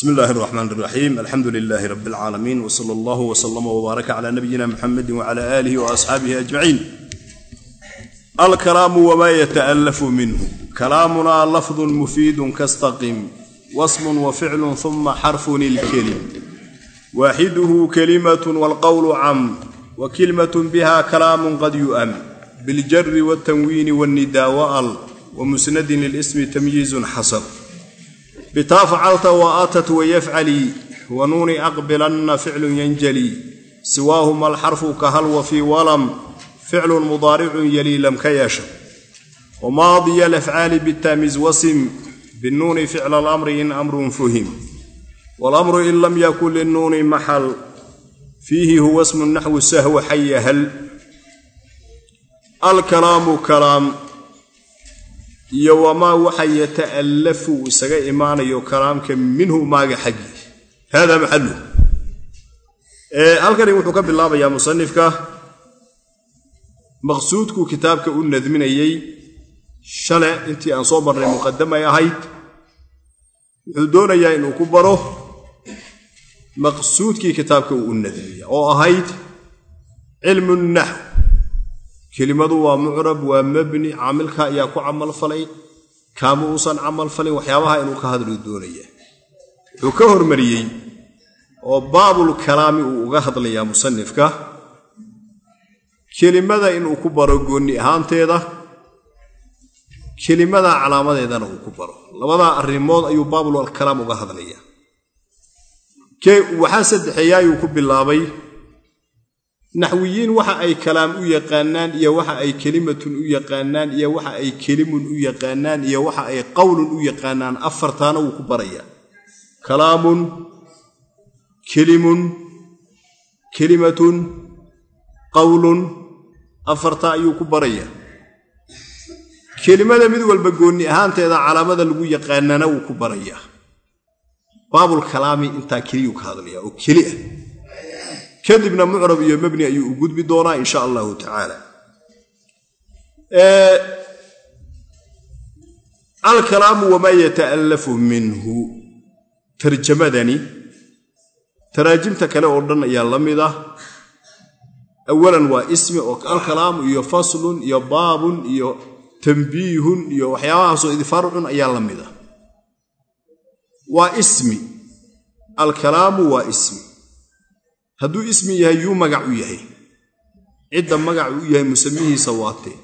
bismi illaahi araxmaan iraxiim alxamdu lilaahi rabi alcaalamiin wsala allahu wslama wbaaraka cala nabiyina muxamedi wcala aalihi waasxaabihi ajmaciin alkalaamu wamaa yata'allafu minhu. Kalaamunaa lafdun mufiidun kastaqim. Wasmun wa ficlun uma xarfun ilkelim waaxiduhu kelimatun walqowlu cam wa kilmatun biha kalaamun qad yu'am. Biljari waltanwiini walnidaa wa'al wa musnadin lilismi tamyiizun xasab bitaa facalta wa aatat wayafcalii wa nuuni aqbilanna ficlun yanjalii siwaahuma alxarfu kahal wa fii walam ficlun mudaaricun yalii lam ka yeesha wamaadiya alafcaali bitamiz wasim binuuni ficla alamri in amrun fuhim walamru in lam yakun linuuni maxal fiihi huwa smu naxwu sahwa xayahal alkalaamu kalaam iyo wamaa waxa yata'allafu isaga imaanayo kalaamka minhu maaga xaggii hada maxaluh halkani wuxuu ka bilaabayaa musanifka. Maqsuudkuu kitaabka u nadminayey shale intii aan soo marnay muqadamay ahayd. Wuxuu doonayaa inuu ku baro maqsuudkii kitaabka uu u nadmiya oo ahayd cilmu naxw kelimadu waa mucrab waa mabni caamilka ayaa ku camalfalay kaama uusan camalfalin waxyaabaha inuu ka hadlu doonaya. Wuxuu ka hormariyey oo baabul kalaami uu uga hadlayaa musanifka kelimada inuu ku baro goonni ahaanteeda kelimada calaamadeedana uu ku baro. Labadaa arrimood ayuu baabul kalaam uga hadlayaa. Waxaa saddexeeyaayuu ku bilaabay naxwiyiin waxa ay kalaam u yaqaanaan iyo waxa ay kelimatun u yaqaanaan iyo waxa ay kelimun u yaqaanaan iyo waxa ay qowlun u yaqaanaan afartaana wuu ku barayaa. Kalaamun kelimun kelimatun qowlun afartaa ayuu ku barayaa. Kelimada mid walba goonni ahaanteeda calaamada lagu yaqaanana wuu ku barayaa. Baabul kalaami intaa keliyuu ka hadlayaa oo keli ah kadibna mucrab iyo mabni ayuu u gudbi doonaa in sha allahu tacaala alkalaamu wamaa yata'allafu minhu. Tarjamadani taraajimta kale oo dhan ayaa la mid ah. Awalan waa ismi oo alkalaamu iyo faslun iyo baabun iyo tambiihun iyo waxyaabahaasoo idfaarcun ayaa la mid ah. Waa ismi. Alkalaamu waa ismi hadduu ismi yahay yuu magac u yahay. Cidda magac u yahay musamihiisa waatee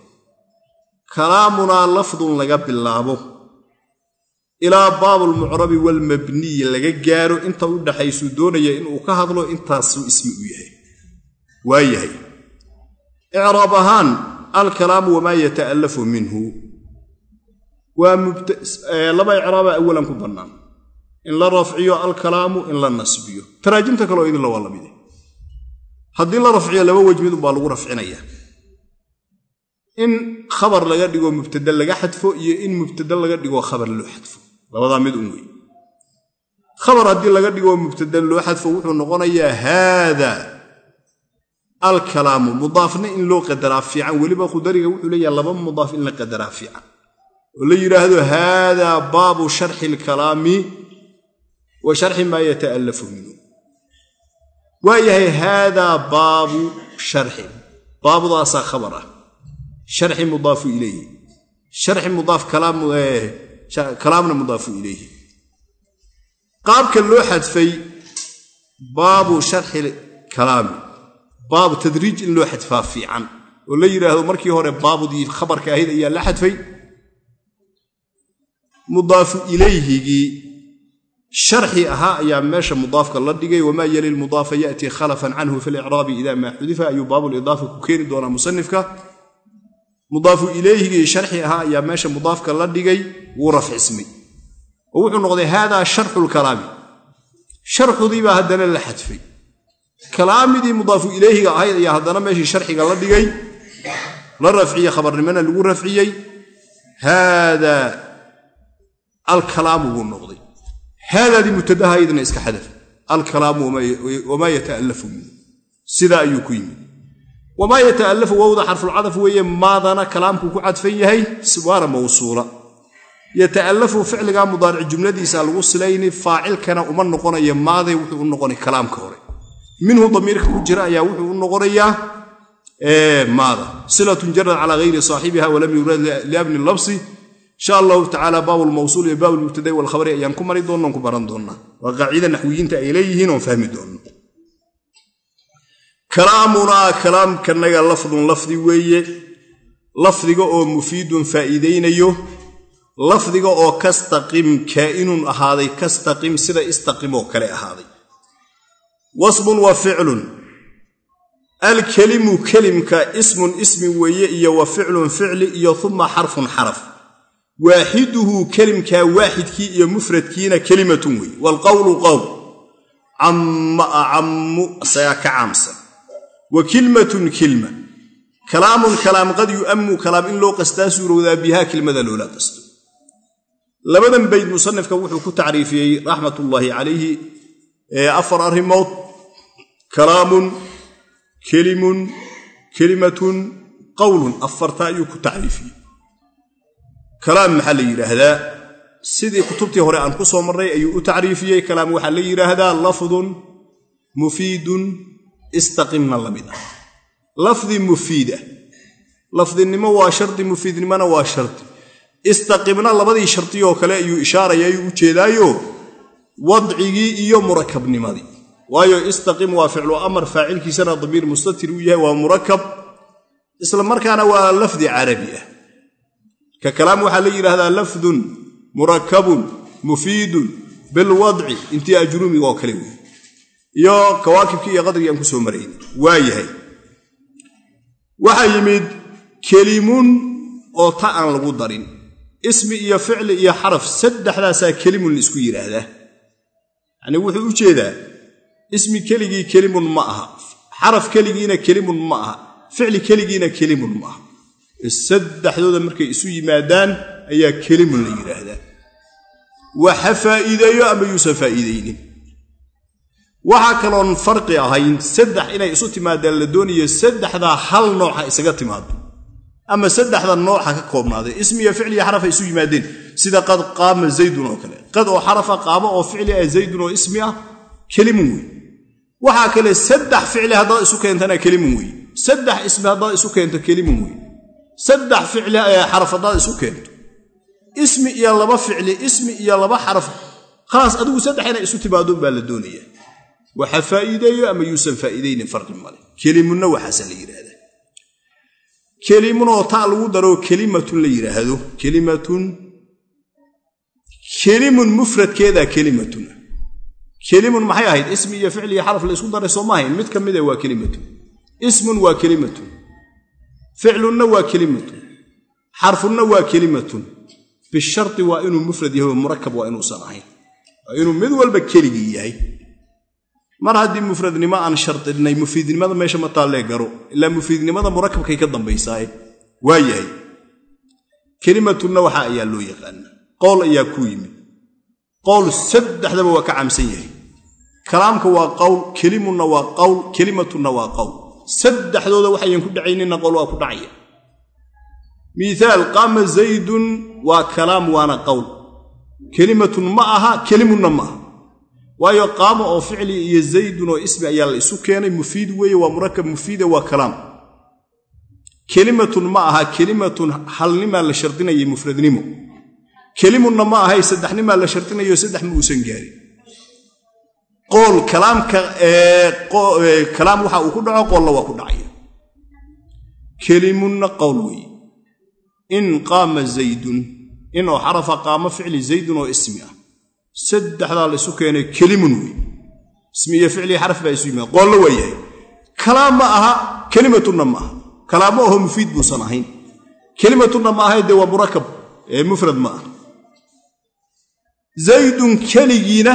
kalaamunaa lafdun laga bilaabo. Ilaa baabulmucrabi walmabniyi laga gaaro inta u dhaxaysuu doonaya inuu ka hadlo intaasuu ismi u yahay. Waa yahay. Icraab ahaan alkalaamu wamaa yata'allafu minhu. Waa laba icraaba awalan ku bannaan. In la rafciyo alkalaamu in la nasbiyo. Taraajimta kaleo idinla waa lamide haddii la rafciyo laba wej mid unbaa lagu rafcinaya. In khabar laga dhigo mubtada laga xadfo iyo in mubtada laga dhigo khabar loo xadfo. Labadaa mid un wey. Khabar haddii laga dhigo mubtada loo xadfo wuxuu noqonayaa haada alkalaamu. Mudaafna in loo qadaraa fiican. Weliba khudariga wuxuu leeyaha laba mudaaf in la qadaraa fiican. Oo la yidhaahdo haada baabu sharxi alkalaami wa sharxi maa yata'allafu minhu waa yahay haadaa baabu sharxin baabudaasaa khabar ah. Sharxi mudaafu ilayhi. Sharxi mudaaf kalaamna mudaafu ilayhi. Qaabka loo xadfay baabu sharxi kalaami baabu tadriij in loo xadfaa fiican. Oo la yidhaahdo markii hore baabudii khabarka ahayd ayaa la xadfay. Mudaafu ilayhigii sharxi ahaa ayaa meesha mudaafka la dhigay wamaa yali lmudaafa ya'tii khalafan canhu fi licraabi ida maa xudifa ayuu baabulidaafa ku keeni doonaa musanifka. Mudaafu ilayhigii sharxi ahaa ayaa meesha mudaafka la dhigay wuu rafcismay. Oo wuxuu noqday haadaa sharxu lkalaami sharxudiibaa haddana la xadfay. Kalaamidii mudaafu ilayhiga ahayd ayaa haddana meeshii sharxiga la dhigay la rafciye khabarnimana lagu rafciyey. Haadaa alkalaamu buu noqday haadaadii mubtadahaydna iska xadaf alkalaamu wamaa yata'allafu minhu sidaa ayuu ku yimid wamaa yata'allafu wowda xarfulcadaf weeye maadana kalaamkuu ku cadfan yahay waana mawsuula yata'allafu ficligaa mudaaric jumladiisa lagu silayni faacilkana uma noqonayo maaday wuxuu u noqonay kalaamka hore minhu damiirka ku jira ayaa wuxuu u noqonayaa maada silatun jarad calaa hayri saaxibiha walam yurad liabni labsi insha allahu tacaala baab lmawsuul iyo baab lmubtadai walkhabari ayaan ku mari doonno ku baran doonnaa waa qaacida naxwiyiinta ay leeyihiin oon fahmi doonno. Kalaamunaa kalaamkanaga lafdun lafdi weeye. Lafdiga oo mufiidun faa'iidaynayo. Lafdiga oo kastaqim kaa'inun ahaaday kastaqim sida istaqim oo kale ahaaday. Wasmun wa ficlun. Alkelimu kelimka ismun ismi weeye iyo wa ficlun ficli iyo uma xarfun xaraf waaxiduhu kelimkaa waaxidkii iyo mufradkiina kelimatun weeye waalqowlu qowl acammu isagaa ka caamsan. Wa kilmatun kilma. Kalaamun kalaam qad yu'ammu kalaam in loo qastaa suurowdaa bihaa kilmada loola qasto. Labadan bayd musanifka wuxuu ku tacriifiyey raxmatullaahi calayhi afar arrimood. Kalaamun kelimun kelimatun qowlun afarta ayuu ku tacriifiyey kalaam maxaa la yidhaahdaa? Sidii kutubtii hore aan ku soo marray ayuu u tacriifiyey kalaam. Waxaa la yidhaahdaa lafdun mufiidun istaqimna la mid ah. Lafdi mufiida lafdinimo waa shardi mufiidnimona waa shardi. Istaqimna labadii shardioo kale ayuu ishaaraya ayuu u jeedaayo wadcigii iyo murakabnimadii waayo istaqim waa ficlu amar faacilkiisana damiir mustatir uu yahay waa murakab. Isla markaana waa lafdi carabi ah ka kalaam waxaa la yidhaahdaa lafdun murakabun mufiidun bilwadci intii ajruumiga oo kale wey iyo kawaakibkii iyo qadrigii aan ku soo marayn waa yahay. Waxaa yimid kelimun oo ta aan lagu darin. Ismi iyo ficli iyo xaraf saddexdaasaa kelimun la isku yidhaahdaa yacnii wuxuu u jeedaa ismi keligii kelimun ma aha xaraf keligiina kelimun ma aha ficli keligiina kelimun ma aha saddexdooda markay isu yimaadaan ayaa kelimun la yidhaahdaa waxa faa'iideeyo ama yuusan faa'iidaynin? Waxaa kaloon farqi ahayn saddex inay isu timaadaan la doonayo saddexdaa hal nooca isaga timaado. Ama saddexda nooca ka koobnaaday ismiya ficliya xarafa isu yimaadeen. Sida qad qaama zaydun oo kale. Qad oo xarafa qaamo oo ficli ah zaydun oo ismi ah kelimun wey waxaa kale saddex ficli haddaad isu keentana kelimun wey saddex ismi haddaad isu keento kelimun wey saddex ficli xaraf haddaad isu keento ismi iyo laba ficli ismi iyo laba xaraf khalaas adigu saddex inay isu timaadon baa la doonaya. Waxa faa'iideeyo ama yuusan faa'iidaynin farqi male kelimunna waxaase la yidhaahdaa kelimunoo ta lagu daro kelimatun la yidhaahdo kelimatun kelimun mufradkeedaa kelimatun kelimun maxay ahayd? Ismi iyo ficli iyo xaraf la isku daray soo ma ahayn. Mid ka mida waa kelimatun. Ismun waa kelimatun ficlunna waa kelimatun. Xarfunna waa kelimatun. Bisharti waa inuu mufrad yahay oo murakab waa inuusan ahayn waa inuu mid walba keligii yahay. Mar haddii mufradnimo aan shardinay mufiidnimada meesha ma taallee garo ilaa mufiidnimada murakabkay ka dambaysaaye waa yahay. Kelimatunna waxa ayaa loo yaqaana qowl ayaa ku yimid. Qowl saddexdaba waa ka camsan yahay. Kalaamka waa qowl kelimunna waa qowl kelimatunna waa qowl saddexdooda waxayan ku dhacaynina qowl waa ku dhacaya. Miaal qaama zaydun waa kalaam waana qowl kelimatun ma aha kelimunna ma aha. Waayo qaama oo ficli iyo zaydun oo ismi ayaa la isu keenay mufiid weeye waa murakab mufiide waa kalaam. Kelimatun ma aha kelimatun halnimaa la shardinayay mufradnimo. Kelimunna ma ahay saddexnimaa la shardinayo saddex ma uusan gaarin qool kalaam waxa uu ku dhaco qoolla waa ku dhacaya kelimunna qowl weeye in qaama zaydun in oo xarafa qaamo ficli zaydun oo ismi ah. Saddexdaa la isu keenay kelimun wey ismi iyo ficlii xaraf baa isu yimaada qoollo waa yahay. Kalaam ma aha kelimatunna ma aha. Kalaamo aho mufiid buusan ahayn. Kelimatunna ma ahay dee waa murakab mufrad ma aha. Zaydun keligiina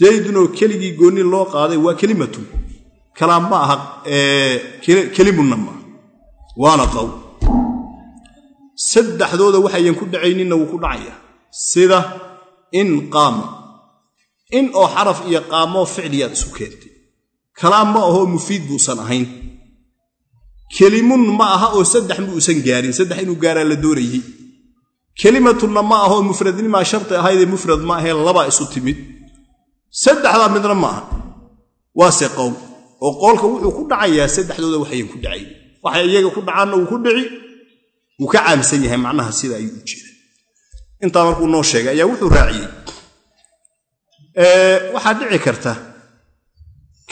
zaydunoo keligii goonni loo qaaday waa kelimatun. Kalaam ma aha kelimunna ma aha. Waana qowl saddexdooda waxayan ku dhacayninna wuu ku dhacaya. Sida in qaama. In oo xaraf iyo qaamoo ficliyaad isu keentay. Kalaam ma ahoo mufiid buusan ahayn. Kelimun ma aha oo saddex ma uusan gaarin. Saddex inuu gaaraa la doonayey kelimatunna ma ahoo mufradnimaa sharti ahaydee mufrad ma ahee labaa isu timid saddexdaa midna ma aha waase qowl. Oo qoolka wuxuu ku dhacayaa saddexdooda waxayan ku dhacayn waxay iyaga ku dhacaanna uu ku dhici. Wuu ka caamsan yahay macnaha sida ayuu u jeeda intaa markuu noo sheegay ayaa wuxuu raaciyey. Waxaa dhici karta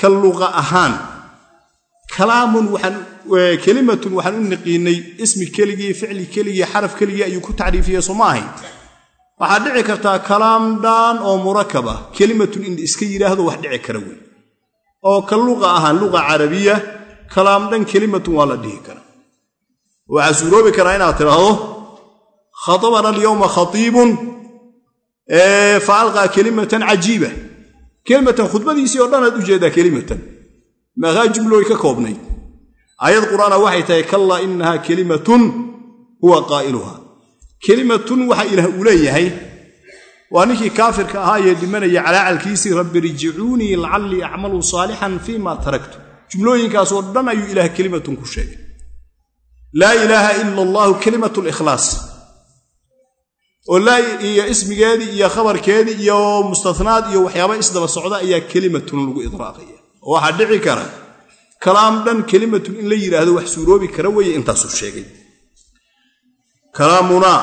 ka luqa ahaan kalaamun kelimatun waxaan u niqiinay ismi keligii ficli keligii xaraf keligii ayuu ku tacriifiyey soo ma ahayn waxaa dhici kartaa kalaam dhaan oo murakab ah kelimatun in iska yidhaahdo wax dhici kara wey oo ka luqa ahaan luqa carabiya kalaam dhan kelimatun waa la dhihi karaa. Waxaa suuroobi karaa inaad tidhaahdo khatabana alyowma khatiibun. Fa alqaa kelimatan cajiiba. Kelimatan khudbadiisii oo dhanaad u jeedaa kelimatan. Maahaa jumlooy ka koobnayd aayad qur'aana waxay tahay kallaa inahaa kelimatun huwa qaa'iluha kelimatun waxa ilaah uu leeyahay. Waa ninkii kaafirka ahaa ee dhimanaya calaacalkiisii rabbi rijicuunii lacallii acmalu saalixan fii ma taraktu. Jumlooyinkaasoo dhan ayuu ilaah kelimatun ku sheegay. Laa ilaaha ila allaahu kelimatu likhlaas oo iyo ismigeedii iyo khabarkeedii iyo mustanaad iyo waxyaaba isdaba socda ayaa kelimatun lagu idraaqaya. Oo waxaa dhici kara. Kalaam dhan kelimatun in la yidhaahdo wax suuroobi kara weeye intaasuu sheegay kalaamunaa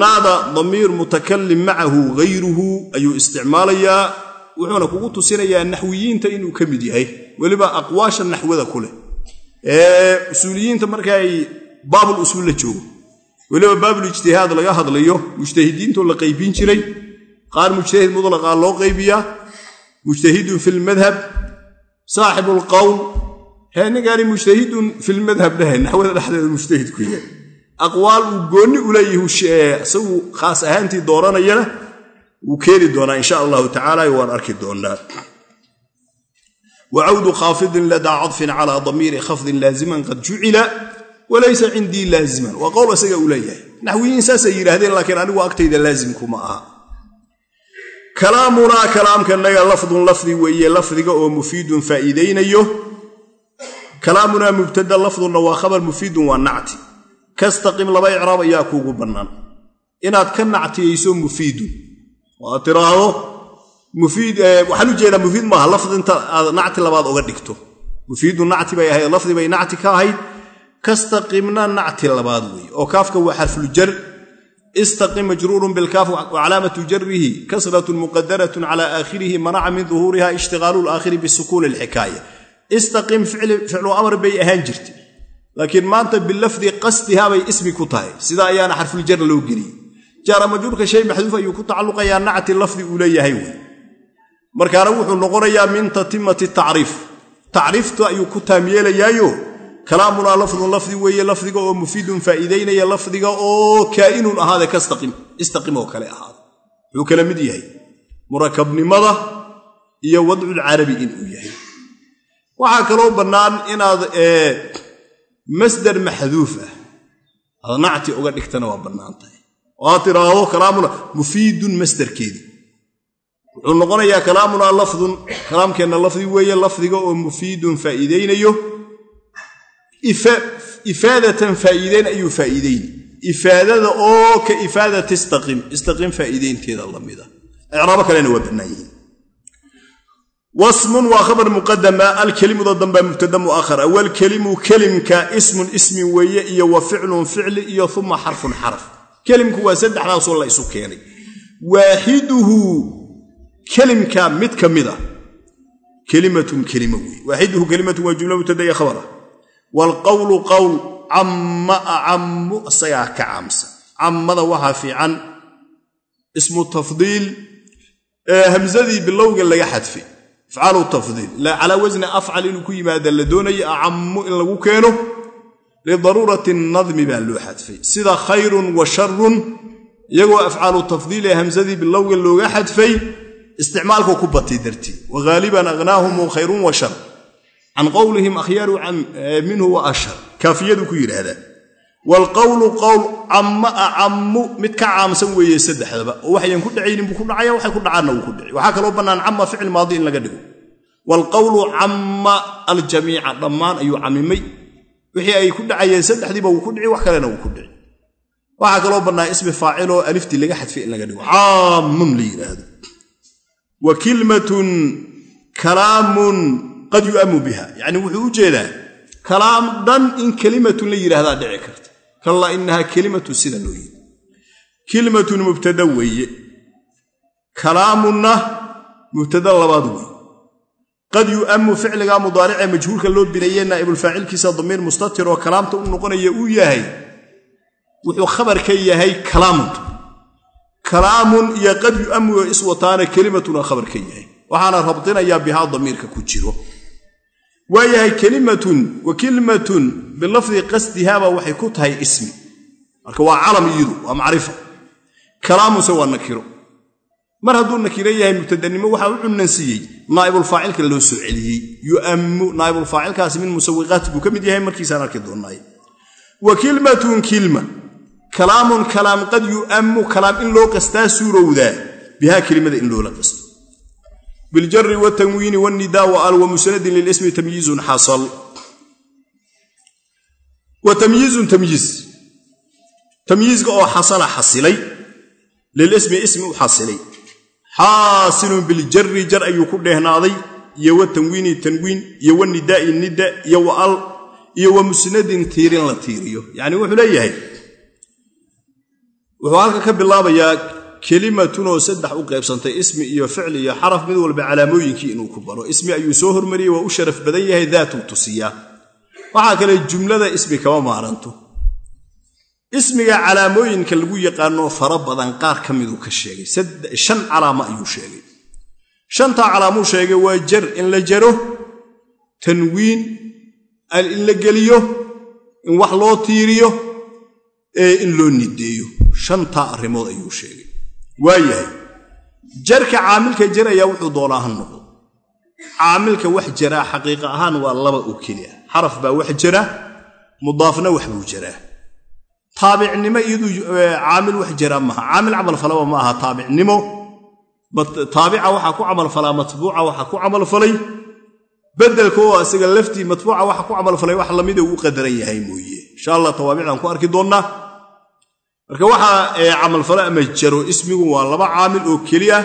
naada damiir mutakalim macahu hayruhu ayuu isticmaalayaa wuxuuna kugu tusinayaa naxwiyiinta inuu ka mid yahay. Weliba aqwaasha naxwada ku leh. Usuuliyiinta markaay baabul usuul la joogo. Weliba baabul ijtihaad laga hadlayo mujtahidiintoo la qaybin jiray qaar mujtahid mutlaqaa loo qaybiyaa mujtahidun fi lmadhab saaxibu lqowl hee ninkaani mujtahidun filmadhab dhahe naxwada dhexdeeda mujtahid ku yahay aqwaal uu goonni u leeyahi isagu khaas ahaantii dooranayana wuu keeni doonaa insha allahu tacaala waan arki doonaa. Wacawdu khaafidin ladaa cadfin calaa damiiri khafdin laaziman qad jucila walaysa cindii laaziman. Waa qowl isaga uu leeyahay. Naxwiyiin saasay yidhaahdeen laakiin anigu agtayda laazimkuma aha. Kalaamunaa kalaamkanaga lafdun lafdi weeye lafdiga oo mufiidun faa'iidaynayo. Kalaamunaa mubtada lafdunna waa khabar mufiidun waa nacti kastaqim laba icraab ayaa kuugu bannaan. Inaad ka nactiyeyso mufiidun oo aad tiraahdo waxaan u jeedaa mufiid maaha lafdinta aad nacti labaad oga dhigto. Mufiidun nacti bay ahayd lafdi bay nacti ka ahayd. Kastaqimna nacti labaad weeye oo kaafka waa xarfuljar istaqim majruurun bilkaaf wacalaamatu jarihi kasratun muqadaratun cala aakhirihi manaca min duhuuriha ishtigaalu laakhiri bisukuuni alxikaaya istaqim ficlu amr bay ahaan jirtay laakiin maanta bilafdi qasdiha bay ismi ku tahay. Sidaa ayaana xarfuljar loo geliyey jaara majruurka shay maxduuf ayuu ku tacalluqayaa nacti lafdi uu leeyahay wey markaana wuxuu noqonayaa min tatimati tacriif. Tacriifta ayuu ku taam yeelayaayo. Kalaamunaa lafdun lafdi weeye lafdiga oo mufiidun faa'iidaynaya lafdiga oo kaa'inun ahaade kastaqim oo kale ahaada wuxuu kala mid yahay murakabnimada iyo wadculcarabi inuu yahay. Waxaa kaloo bannaan inaad masdar maxduuf ah. Nacti uga dhigtana waa bannaan tahay oo aad tiraahdo kalaamuna mufiidun masdarkeedii wuxuu noqonayaa kalaamunaa lafdun kalaamkeenna lafdi weeye lafdiga oo mufiidun faa'iidaynayo. Ifaadatan faa'iideyn ayuu faa'iideyni ifaadada oo ka ifaadati istaqim istaqim faa'iideynteeda lamida icraabo kalena waa bannaan yihiin wasmun waa khabar muqadama alkelimuda dambaa mubtada mu'ahara walkelimu kelimka ismun ismi weeye iyo wa ficlun ficli iyo uma xarfun xarf kelimku waa saddexdaasoo la isu keenay. Waaxiduhu kelimka mid ka mida kelimatun kelima weeye. Waaxiduhu kelimatun waa jumla mubtada iyo khabara waalqawlu qowl camma acammu isagaa ka caamsan. Cammada waxaa bilowga laga xadfay afcaalu tafdiil calaa wasni afcal inuu ku yimaada la doonayo acammu in lagu keeno lidaruurati nadmi baa loo xadfay. Sida khayrun wa sharun iyagoo afcaalu tafdiil ee hamsadii bilowga looga xadfay isticmaalku ku batay dartii. Wa haaliban ahnaahumu khayrun wa shar. Can qowlihim akhyaaru minhu wa ashhar kaafiyadu ku yidhaahdaa waalqowlu qowl camma acammu mid ka caamsan weeye saddexdaba oo waxayan ku dhacaynin buu ku dhacaya waxay ku dhacaanna wuu ku dhici waxaa kaloo bannaan camma ficil maadi in laga dhigo. Waalqowlu camma aljamiica dhammaan ayuu camimay wixii ay ku dhacayeen saddexdiiba wuu ku dhici wax kalena wuu ku dhici waxaa kaloo bannaa ismi faaciloo aliftii laga xadfay in laga dhigo. Caamun la yidhaahdo wa kilmatun kalaamun qad yu'amu biha. Yacni wuxuu u kalaam dhan in kelimatun la yidhaahdaa dhici karta kallaa inahaa kelimatun sida loo yidhi. Kilmatun mubtada weeye. Kalaamunna mubtada labaad weeye. Qad yu'amu ficliga mudaaricee majhuulka loo bineeye naa'ibulfaacilkiisa damiir mustatir oo kalaamta u noqonaya uu yahay wuxuu khabar ka yahay kalaamunta kalaamun iyo qad yu'amu oo iswataana kelimatuna khabar ka yahay. Waxaana rabdinayaa bihaa damiirka ku jiro waa yahay kelimatun wa kilmatun bilafdi qasdihaaba waxay ku tahay ismi. Marka waa calam iyadu waa macrifa kalaamunse waa nakiro. Mar hadduu nakiro yahay mubtadanimo waxaa u cunansiiyey naa'ibulfaacilka loo soo celiyey. Yu'ammu naa'ibulfaacilkaasi min musawiqaati buu ka mid yahay markiisaan arki doonnaay wa kilmatun kilma. Kalaamun kalaam qad yu'ammu kalaam in loo qastaa suurowdaa bihaa kelimada in loola qasto biljari wtanwiini wnidaa waal wamusnadin lilismi tamyiizun xasal wa tamyiizun tamyiiz tamyiizka oo xasala xasilay lilismi ismi u xasilay xaasilun biljari jar ayuu ku dheehnaaday iyo watanwiini tanwiin iyo wanidaai nida iyo waal iyo wa musnadin tiirin la tiiriyo yacni wuxuu leeyahay wuxuu halka ka kelimatunoo saddex u qaybsantay ismi iyo ficli iyo xaraf mid walba calaamooyinkii inuu ku baro. Ismi ayuu soo hormariyey waa u sharaf badan yahay daatuu tusiyaa waxaa kale jumlada ismi kama maaranto. Ismiga calaamooyinka lagu yaqaanoo fara badan qaar ka miduu ka sheegay. Shan calaamo ayuu sheegay. Shantaa calaamuu sheegay waa jar in la jaro tanwiin in la geliyo in wax loo tiiriyo ee in loo nideeyo. Shantaa arrimood ayuu sheegay waa yahay jarka caamilka jaraya wuxuu doonaa ha noqdo. Caamilka wax jaraa xaqiiqa ahaan waa laba oo keliya. Xaraf baa wax jara mudaafna wax buu jaraa taabicnimo iyaduu caamil wax jaraa maaha caamil camalfalaba ma aha taabicnimo. Taabica waxaa ku camalfalaa matbuuca waxaa ku camalfalay bedelka oo isaga laftii matbuuca waxa ku camalfalay wax lamida uu qadaran yahay mooye. Insha allah tawaabicdan ku arki doonnaa marka waxaa camalfalo ama jaro ismigu waa laba caamil oo keli ah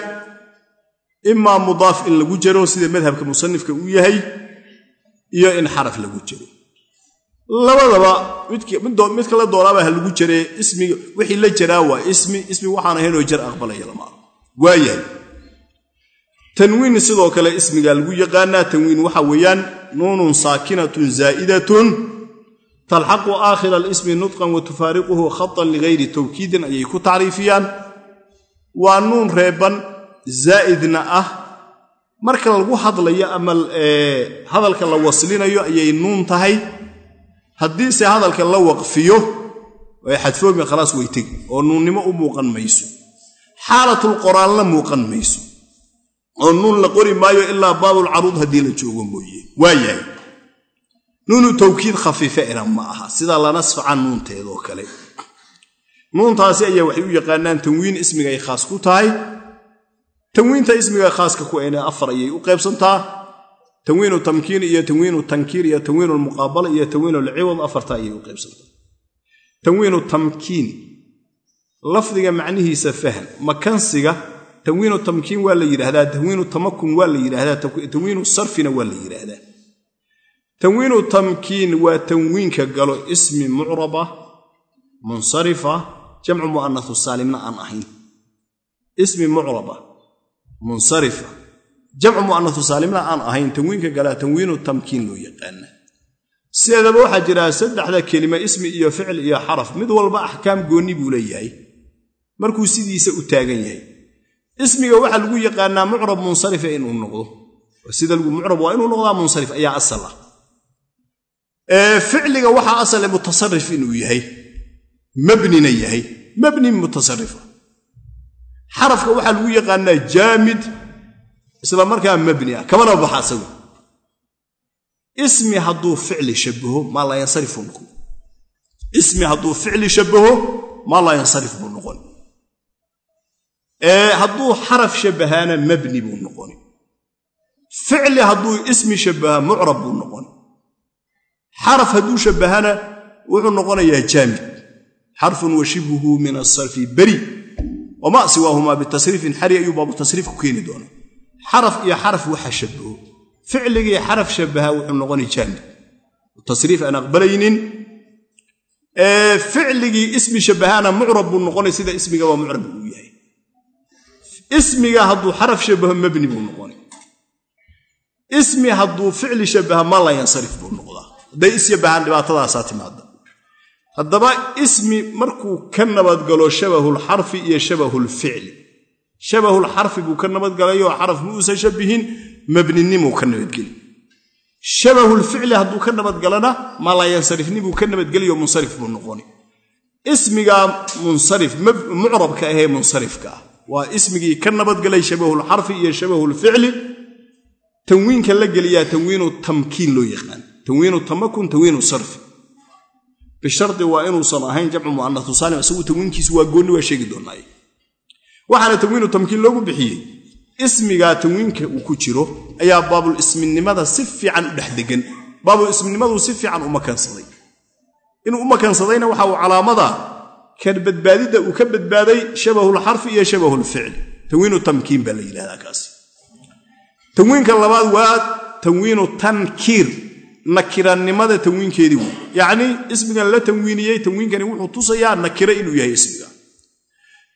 imaa mudaaf in lagu jaro sida madhabka musanifka uu yahay iyo in xaraf lagu jaro. Labadaba mid kala doonaaba ha lagu jaree ismiga wixii la jaraa waa ismi ismi waxaan ahaynoo jar aqbalaya lama waayahay. Tanwiin sidoo kale ismiga lagu yaqaanaa tanwiin waxa weeyaan nuunun saakinatun zaa'idatun talxaqu aakhira alismi nutqan wa tufaariquhu khatan ligayri tawkiidin ayay ku tacriifiyaan. Waa nuun reeban zaa'idna ah. Marka lagu hadlayo ama hadalka la waslinayo ayay nuun tahay. Haddiise hadalka la waqfiyo way xadfoomi khalaas way tegi oo nuunnimo u muuqan mayso. Xaalatul qoraalna muuqan mayso. Oo nuun la qori maayo ilaa baabulcaruud haddii la joogo mooye. Waa yahay nuunu tawkiid khafiife ina ma aha. Sida lana sfacan nuunteedoo kale. Nuuntaasi ayaa waxay u yaqaanaan tanwiin ismigay khaas ku tahay. Tanwiinta ismiga khaaska ku ena afar ayay u qaybsantaa. Tanwiinu tamkiin iyo tanwiinu tankiir iyo tanwiinu lmuqaabala iyo tanwiinu lciwad afarta ayay u qaybsantaa. Tanwiinu tamkiin. Lafdiga macnihiisa fahm. Makansiga tanwiinu tamkiin waa la yidhaahdaa tanwiinu tamakun waa la yidhaahdaa tanwiinu sarfina waa la yidhaahdaa tanwiinu tamkiin waa tanwiinka galo ismi mucraba munsarifa jamcu mu'anasu saalimna aan ahayn. Ismi mucraba munsarifa jamcu mu'anasu saalimna aan ahayn. Tanwiinka galaa tanwiinu tamkiin loo yaqaana sideedaba waxaa jira saddexda kelima ismi iyo ficil iyo xaraf. Mid walba axkaam goonni buu leeyahay. Markuu sidiisa u taagan yahay. Ismiga waxaa lagu yaqaanaa mucrab munsarifa inuu noqdo. Sida mucrab waa inuu noqdaa munsarif ayaa asal ah ficliga waxaa asale mutasarif inuu yahay. Mabnina yahay. Mabni mutasarifa xarafka waxaa lagu yaqaanaa jaamid isla markaa mabni ah. Kamana baxa asagu ismi hadduu ficli shabaho maa laa yansarif buu noqon. Ismi hadduu ficli shabaho maa laa yansarif buu noqon. Hadduu xaraf shabahaana mabni buu noqoni ficli hadduu ismi shabaha mucrab buu noqoni xaraf hadduu shabbahana wuxuu noqonayaa jaamid xarfun wa shibhuhu min asarfi beri wama siwaahumaa bitasriifin xari ayuu tasriif ku keeni doona xaraf iyo xaraf waxa shabaho ficligii xaraf shabaha wuxuu noqoni jaamid tasriif aan aqbalaynin ficligii ismi shabahana mucrab buu noqonay sida ismiga waa mucrab uu yahay. Ismiga hadduu xaraf shabaho mabni buu noqonay. Ismi hadduu ficli shabaha ma la buu noqdaa hadday isyabahaan dhibaatadaasaa timaada haddaba ismi markuu ka nabadgalo shabahulxarfi iyo shabahulficli shabahulxarfi buu ka nabadgalayoo xaraf ma uusan shabihin mabninimuu ka nabadgeli shabahulficli hadduu ka nabadgalana malayansarifnibuu ka nabadgeliyo munsarif buu noqoni. Ismigaa munsarif mucrabka ahee munsarifka ah. Waa ismigii ka nabadgalay shabahulxarfi iyo shabahulficli tanwiinka la geliyaa tanwiinu tamkiin loo yaqaan tanwiinu tamakun tanwiinu sarfi. Bishardi waa inuusan ahayn jamcu mu'anatu saalim isagu tanwiinkiisu waa goonni waa sheegi doonaaye waxaana tanwiinu tamkiin loogu bixiyey. Ismigaa tanwiinka uu ku jiro ayaa baabul isminimada si fiican u dhex degan baabul isminimaduu si fiican u makansaday inuu u waxa uu calaamada kan badbaadidda uu ka badbaaday shabahulxarfi iyo shabahulficli tanwiinu tamkiin baa la yidhahdaa kaasi. Tanwiinka labaad waa tanwiinu tankiir nakiranimada tanwiinkeedii wey yacnii ismigan la tanwiiniyey tanwiinkani wuxuu tusayaa nakiro inuu yahay ismiga.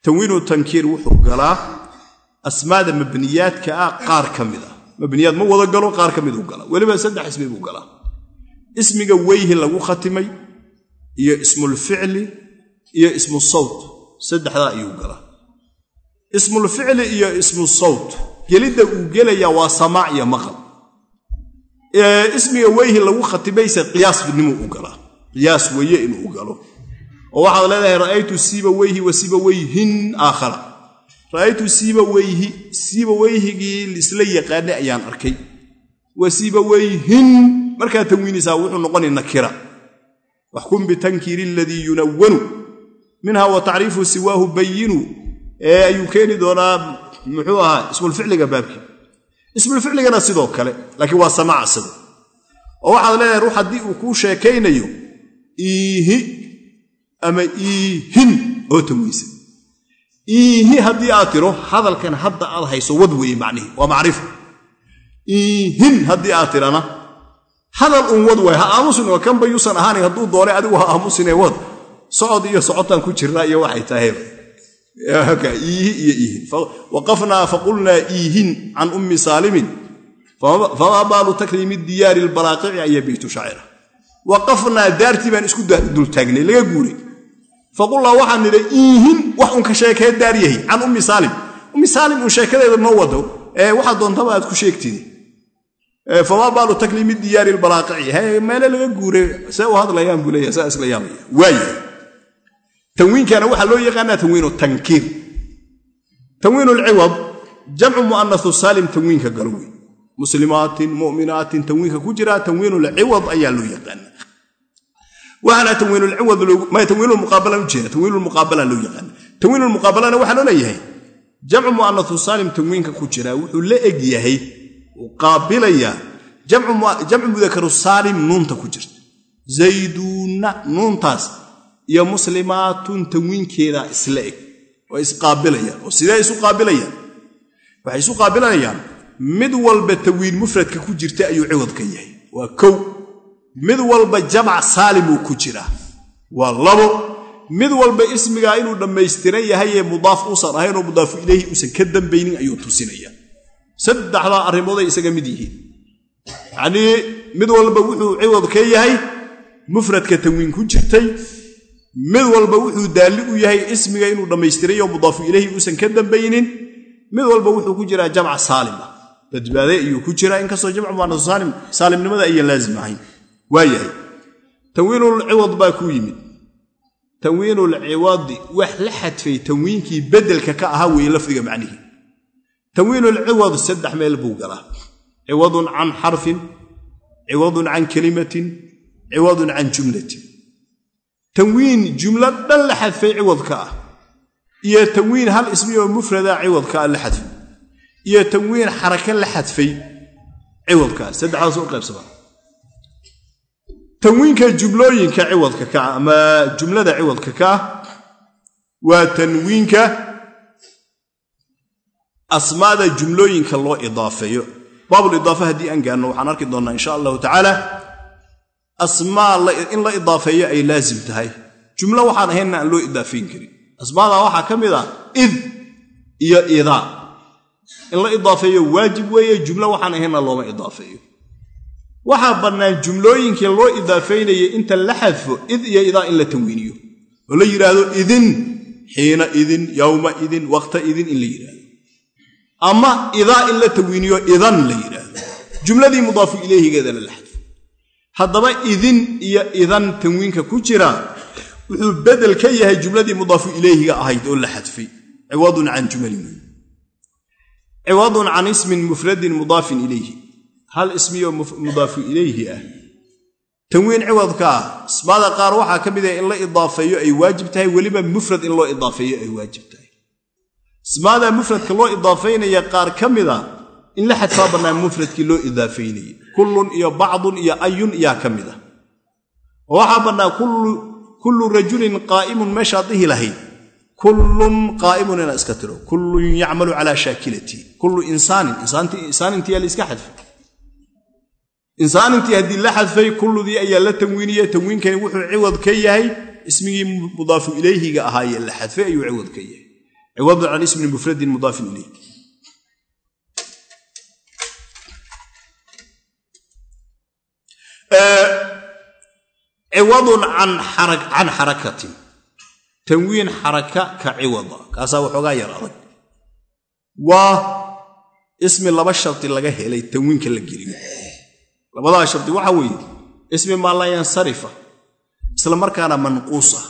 Tanwiinu tankiir wuxuu galaa asmaada mabniyaadka ah qaar ka mid ah. Mabniyaad ma wada galo qaar ka miduu galaa. Weliba saddex ismi buu galaa. Ismiga weyhi lagu khatimay iyo ismulficli iyo ismu sawt. Saddexdaa ayuu galaa. Ismulficli iyo ismu sawt. Gelidda uu gelayaa waa samaac iyo maqal ismiga weyhi lagu khatimayse qiyaasnimuu u galaa qiyaas weye inuu galo. Oo waxaad leedahay ra'aytu siiba weyhi wa siiba weyhin aakhara. Ra'aytu siiba weyhi siiba weyhigii isla yaqaanay ayaan arkay. Wa siiba weyhin markaa tanwiinisaa wuxuu noqonay nakira. Waxkum bitankiiri aladii yunawanu minha wa tacriifu siwaahu bayinu. Ee ayuu keeni doonaa muxuu ahaa ismulficliga baabkii ismulficligana sidoo kale laakiin waa samaac isagu oo waxaad leedahay ruux haddii uu kuu sheekaynayo iihi ama iihin oo tanwiisa iihi haddii aad tiro hadalkan hadda aad hayso wad weeye macnihi waa macrifo iihin haddii aad tirana hadal un wad waay ha aamusin oo kanba yuusan ahaanin hadduu doonay adigu ha aamusinee wad. Socod iyo socotaan ku jirnaa iyo waxay tahayba waqafnaa faqulnaa iihin can ummi saalimin. Famaa baalu takriimi diyaari lbaraaqici aya beytu shacira waqafnaa daartii baan isku dultaagnay laga guuray. Faqulnaa waxaan nidha iihin wax unka sheekee daar yahay can ummi saalim. Ummi saalim uun sheekadeeda noo wado ee waxaa doontaba aad ku sheegtid famaa baalu takliimi diyaari lbaraaqici meele laga guuray see u hadlayaan buu leeyahay saa isla yaabaya. Waayahay tanwiinkana waxaa loo yaqaanaa tanwiinu tankiir. Tanwiin lciwad jamcu mu'anasu saalim tanwiinka galo muslimaatin mu'minaatin tanwiinka ku jira tanwiinulciwad ayaa loo yaqaana waxaana tanwiinulmuqaabala ujeeda tanwiinulmuqaabala loo yaqaana tanwiinulmuqaabalana waxaa loo leeyahay. Jamcu mu'anasu saalim tanwiinka ku jira wuxuu la eg yahay uu qaabilayaa jamcu mudakaru saalim nuunta ku jirta. Zayduuna nuuntaas iyo muslimaatun tanwiinkeeda isla eg waa isqaabilayaan oo sidee isu qaabilayaan. Waxay isu qaabilanayaan mid walba tanwiin mufradka ku jirta ayuu ciwad ka yahay. Waa kow mid walba jamac saalimuu ku jiraa waa labo mid walba ismigaa inuu dhammaystiran yahay ee mudaaf uusan ahayn oo mudaafu ilayhi uusan ka dambaynin ayuu tusinaya. Saddexdaa arrimooday isaga mid yihiin. Yacnii mid walba wuxuu ciwad ka yahay mufradka tanwiin ku jirtay mid walba wuxuu daalli u yahay ismiga inuu dhammaystiray oo mudaafu ilayhi uusan ka dambaynin. Mid walba wuxuu ku jiraa jamc saalima badbaade ayuu ku jiraa. Inkastoo jamcu muanasu saalim saalimnimada ayaan laazim ahayn waa yahay. Tanwiinulciwad baa kuu yimid. Tanwiinulciwadi wax la xadfay tanwiinkii beddelka ka ahaa weeye lafdiga macnihii tanwiinulciwad saddex meel buu galaa. Ciwadun can xarfin ciwadun can kelimatin ciwadun can jumlatin tanwiin jumlo dhan la xadfay ciwadka ah iyo tanwiin hal ismi oo mufrada ciwadka ah la xadfay iyo tanwiin xarake la xadfay ciwadka. Ah saddexdaas u qaybsamaa tanwiinka jumlooyinka ciwadka ka ah ama jumlada ciwadka ka ah waa tanwiinka asmaada jumlooyinka loo idaafeeyo. Baabulidaafa haddii aan gaarno waxaan arki doonnaa insha allahu tacaala asmaa in la idaafeeyo ay laasim tahay. Jumlo waxaan ahaynna aan loo idaafayn karin. Asmaadaa waxaa ka mid ah id iyo idaa in la idaafeeyo waajib weeye jumlo waxaan ahaynna looma idaafeeyo. Waxaa bannaan jumlooyinkii loo idaafeynayay inta la xadfo id iyo idaa in la tanwiiniyo. Oo la yidhaahdo idin xiina idin yowma idin waqta idin in la yidhaahdo ama idaa in la tanwiiniyo idan la yidhaahdo jumladii mudaafu ilayhigeedana la xadfo haddaba idin iyo idan tanwiinka ku jira wuxuu bedel ka yahay jumladii mudaafu ilayhiga ahayd oo la xadfay. Ciwadun can jumalin ciwadun can ismin mufradin mudaafin ilayhi. Hal ismiyoo mudaafu ilayhi ah. Tanwiin ciwadka ah ismaada qaar waxaa ka mid ah in la idaafeeyo ay waajib tahay weliba mufrad in loo idaafeeyo ay waajib tahay. Ismaada mufradka loo idaafeynaya qaar ka mida in la xadfaa bannaan mufradkii loo idaafeynayay kullun iyo bacdun iyo ayun iyaa ka mid a oo waxaa bannaan kullu rajulin qaa'imun meeshaad dhihi lahayd. Kullun qaa'imun inaa iska tiro. Kullun yacmalu calaa shaakilati. Kullu insaanin insaanintii la iska xadfay. Insaanintii haddii la xadfay kulludii ayaa la tanwiiniye tanwiinkani wuxuu ciwad ka yahay. Ismigii mudaafu ilayhiga ahaayee la xadfay ayuu ciwad ka yahay. Ciwadun can ismin mufradin mudaafin ilayh ciwadun can xarakatin tanwiin xaraka ka ciwada. Kaasaa waxoogaa yar adag waa ismi laba shardi laga helay tanwiinka la geliyo labadaa shardi waxa weeye ismi maa yansarifa isla markaana manquus ah.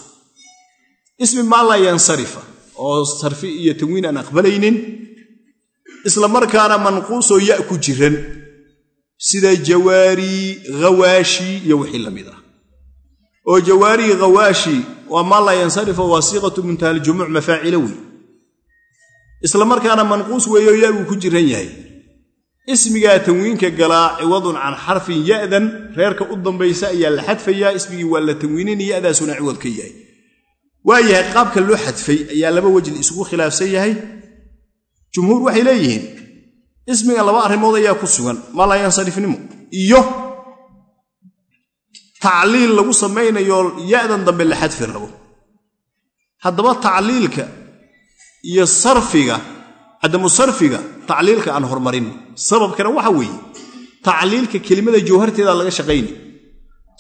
Ismi maa laa yansarifa oo sarfi iyo tanwiin aan aqbalaynin isla markaana manquusoo ya ku jiran sida jawaari khawaashi iyo wixii la mid ah. Oo jawaari khawaashi waa maa laa yansarifa waa siiqatu muntahaaljumuuc mafaacilo wey isla markaana manquus weeyo ya buu ku jiran yahay. Ismigaa tanwiinka galaa ciwadun can xarfin ya'dan reerka u dambaysa ayaa la xadfayaa ismigii waa la tanwiinina ya'daasuna ciwad ka yahay. Waa yahay qaabka loo xadfay ayaa laba wejli isugu khilaafsan yahay. Jumhuur waxay leeyihiin ismiga laba arrimood ayaa ku sugan maa laa yansarifnimo. Iyo tacliil lagu samaynayo ya'dan dambe la xadfi rabo. Haddaba tacliilka iyo sarfiga cadamu sarfiga tacliilka aan hormarinno sababkana waxa weeye tacliilka kelimada jawharteeda laga shaqayni.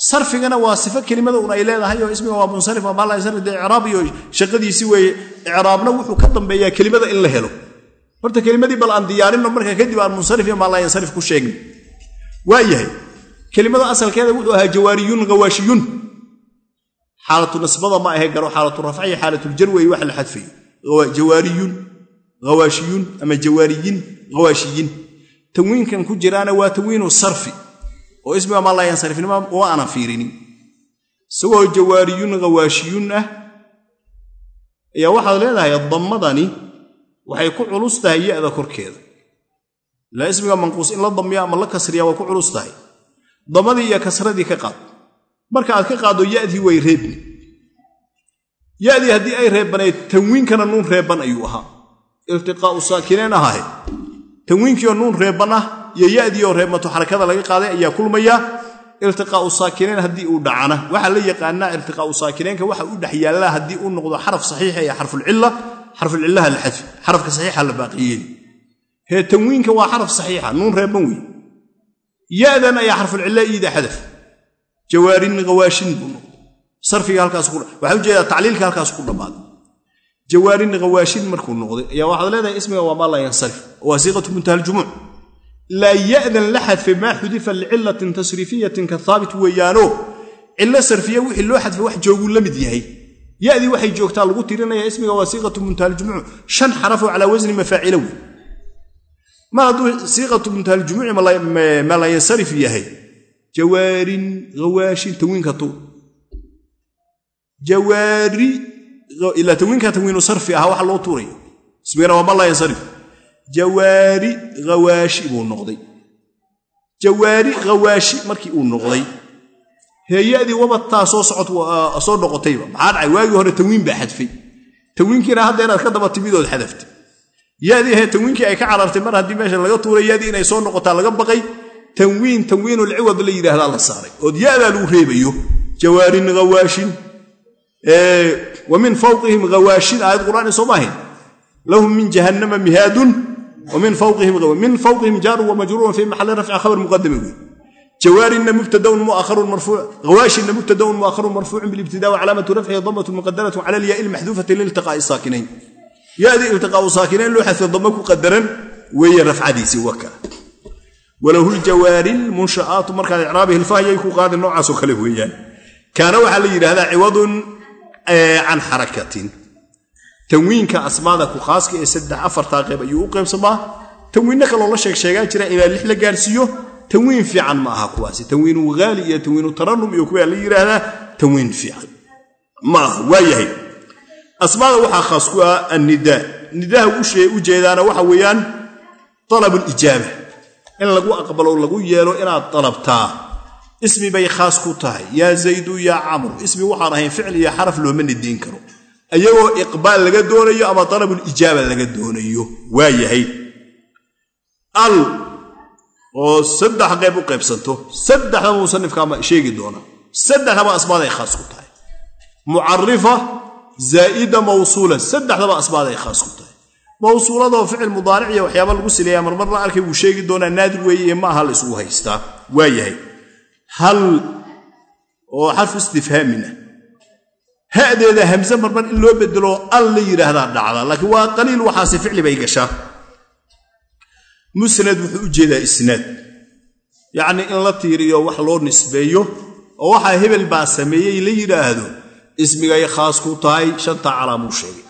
Sarfigana waa sifo kelimada un ay leedahay oo ismiga waa munsarif waa maala yansarif dee icraab iyo shaqadiisi weeye icraabna wuxuu ka dambeeyaa kelimada in la helo horta kelimadii bal aan diyaarinno marka kadib aan munsarif iyo maala yansarif ku sheegno waa yahay. Kelimada asalkeeda wuxuu ahaa jawaariyun hawaashiyun xaalatu nasbada ma ahe garo xaalatu rafciya xaalatuljar weeye waxa la xadfayo jawaariyun hawaashiyun ama jawaariyin hawaashiyin tanwiinkan ku jiraana waa tanwiinu sarfi oo ismiga maa laa yansarifnimo uma aanan fiirinin. Isagoo jawaariyun hawaashiyun ah ayaa waxaad leedahay dammadani waxay ku culus tahay ya'da korkeeda. Ilaa ismiga manquus in la dammiya ama la kasriya waa ku culus tahay. Damadii iyo kasradii ka qaad. Marka aad ka qaaddo ya'dii way reebni ya'dii haddii ay reebanayd tanwiinkana nuun reebban ayuu ahaa. Iltiqaa'u saakineen ahahe. Tanwiinkiioo nuun reebban ah iyo ya'diioo reebmato xarakada laga qaaday ayaa kulmaya. Iltiqaa'u saakineen haddii uu dhacana. Waxaa la yaqaanaa iltiqaa'u saakineenka waxa u dhex yaallaa haddii uu noqdo xaraf saxiixa iyo xarfulcilla xarfulcillaha la xadfi xarafka saxiixa la baaqiyeeli hee tanwiinka waa xaraf saxiixa nuun reebban wey ya'dan ayaa xarfulcilla iida xadaf. Jawaarin hawaashin buu noqdo sarfiga halkaas waxaa u jeedaa tacliilka halkaas ku dhammaaday jawaarin hawaashin markuu noqday ayaa waxaad leedahay ismiga waa maa laa waa siiqatu muntaha aljumuuc. Laa ya'dan la xadfay maa xudifa licilatin tasriifiyatin ka haabit weeyaano. Cillo sarfiya wixii loo xadfay wax jooguu la mid yahay ya'dii waxay joogtaa lagu tirinaya ismiga waa siiqatu muntaha aljumuuc shan xarafoo calaa wasni mafaacilo wey mar hadduu siiqatu muntaha aljumuuci maa laa yansarif yahay? Jawaarin hawaashin tanwiinka tu. Jawaari ilaa tanwiinka tanwiinu sarfi aha waxa loo tuurayo ismigana waa ma laa yansarif. Jawaari hawaashi buu noqday. Jawaari hawaashi markii uu noqday heeyadii wabataa soo noqotayba. Maxaa dhacay? Waagii hore tanwiin baa xadfay. Tanwiinkiina hadda inaad ka daba timidood xadaftay yadii ahe tanwiinkii ay ka carartay mar haddii meesha laga tuuray yadii inay soo noqotaa laga baqay tanwiin tanwiinulciwad la yidhaahdaa la saaray. Ood yadaa lagu reebayo. Jawaarin hawaashin wa min fawqihim hawaashin aayad qur'aani soo maahayn lahum min jahannama mihaadun. Min fawqihim jaarun wa majruurun fii maxalli rafci khabar muqadame wey jawaarinna mubtadaun muaharun marfuuc hawaashinna mubtadaun mu'akharun marfuucun bilibtida wa calaamatu rafcihi damatu muqadaratu cala alyaai almaxduufati liltiqaa'i saakinayn yadii iltiqaau saakinayn loo xadfo dama ku qadaran weeye rafcadiisii waka walahu ljawaari lmunsha'aatu markaad icraabihi ilfahyay ku qaadin noocaasoo kale weeyaan kaana waxaa la yidhahdaa ciwadun can xarakatin tanwiinka asmaada ku khaaska ee saddex afartaa qeyb ayuu u qaybsamaa tanwiinno kaloo la sheeg sheegaan jira la gaarsiiyo tanwiin fiican ma aha kuwaasi. Tanwiinu haali iyo tanwiinu taranum iyo kuwaa la yidhaahdaa tanwiin fiican. Ma aha waayahay asmaada waxaa khaas ku ah annidaa. Nidaha u jeedaana waxa weeyaan alab lijaaba in lagu aqbalo lagu yeelo inaad dalabtaa ismi bay khaas ku tahay. Yaa zaydu yaa camr ismi waxaan ahayn ficil iyo xaraf looma nidayn karo. Ayagoo iqbaal laga doonayo ama alabulijaaba laga doonayo. Waa yahay oo saddex qayb u qaybsanto saddexdaba musanifkaama sheegi doona. Saddexdaba asmaaday khaas ku tahay. Mucarifa zaa'ida mawsuula saddexdaba asmaaday khaas ku tahay. Mawsuuladoo ficil mudaaric iyo waxyaaba lagu sileeya marmar la arkay wuu sheegi doonaa naadir weeye ma aha la isugu haystaa waa yahay. Hal oo xarfu istifhaamin ah ha'deeda hamse marmar in loo bedelo al la yidhaahdaa dhacda laakiin waa qaliil waxaase ficli bay gashaa musnad wuxuu u jeedaa isnaad. Yacnii in la tiiriyo wax loo nisbeeyo oo waxaa hebel baa sameeyey la yidhaahdo ismigay khaas ku tahay shantaa calaamuu sheegay.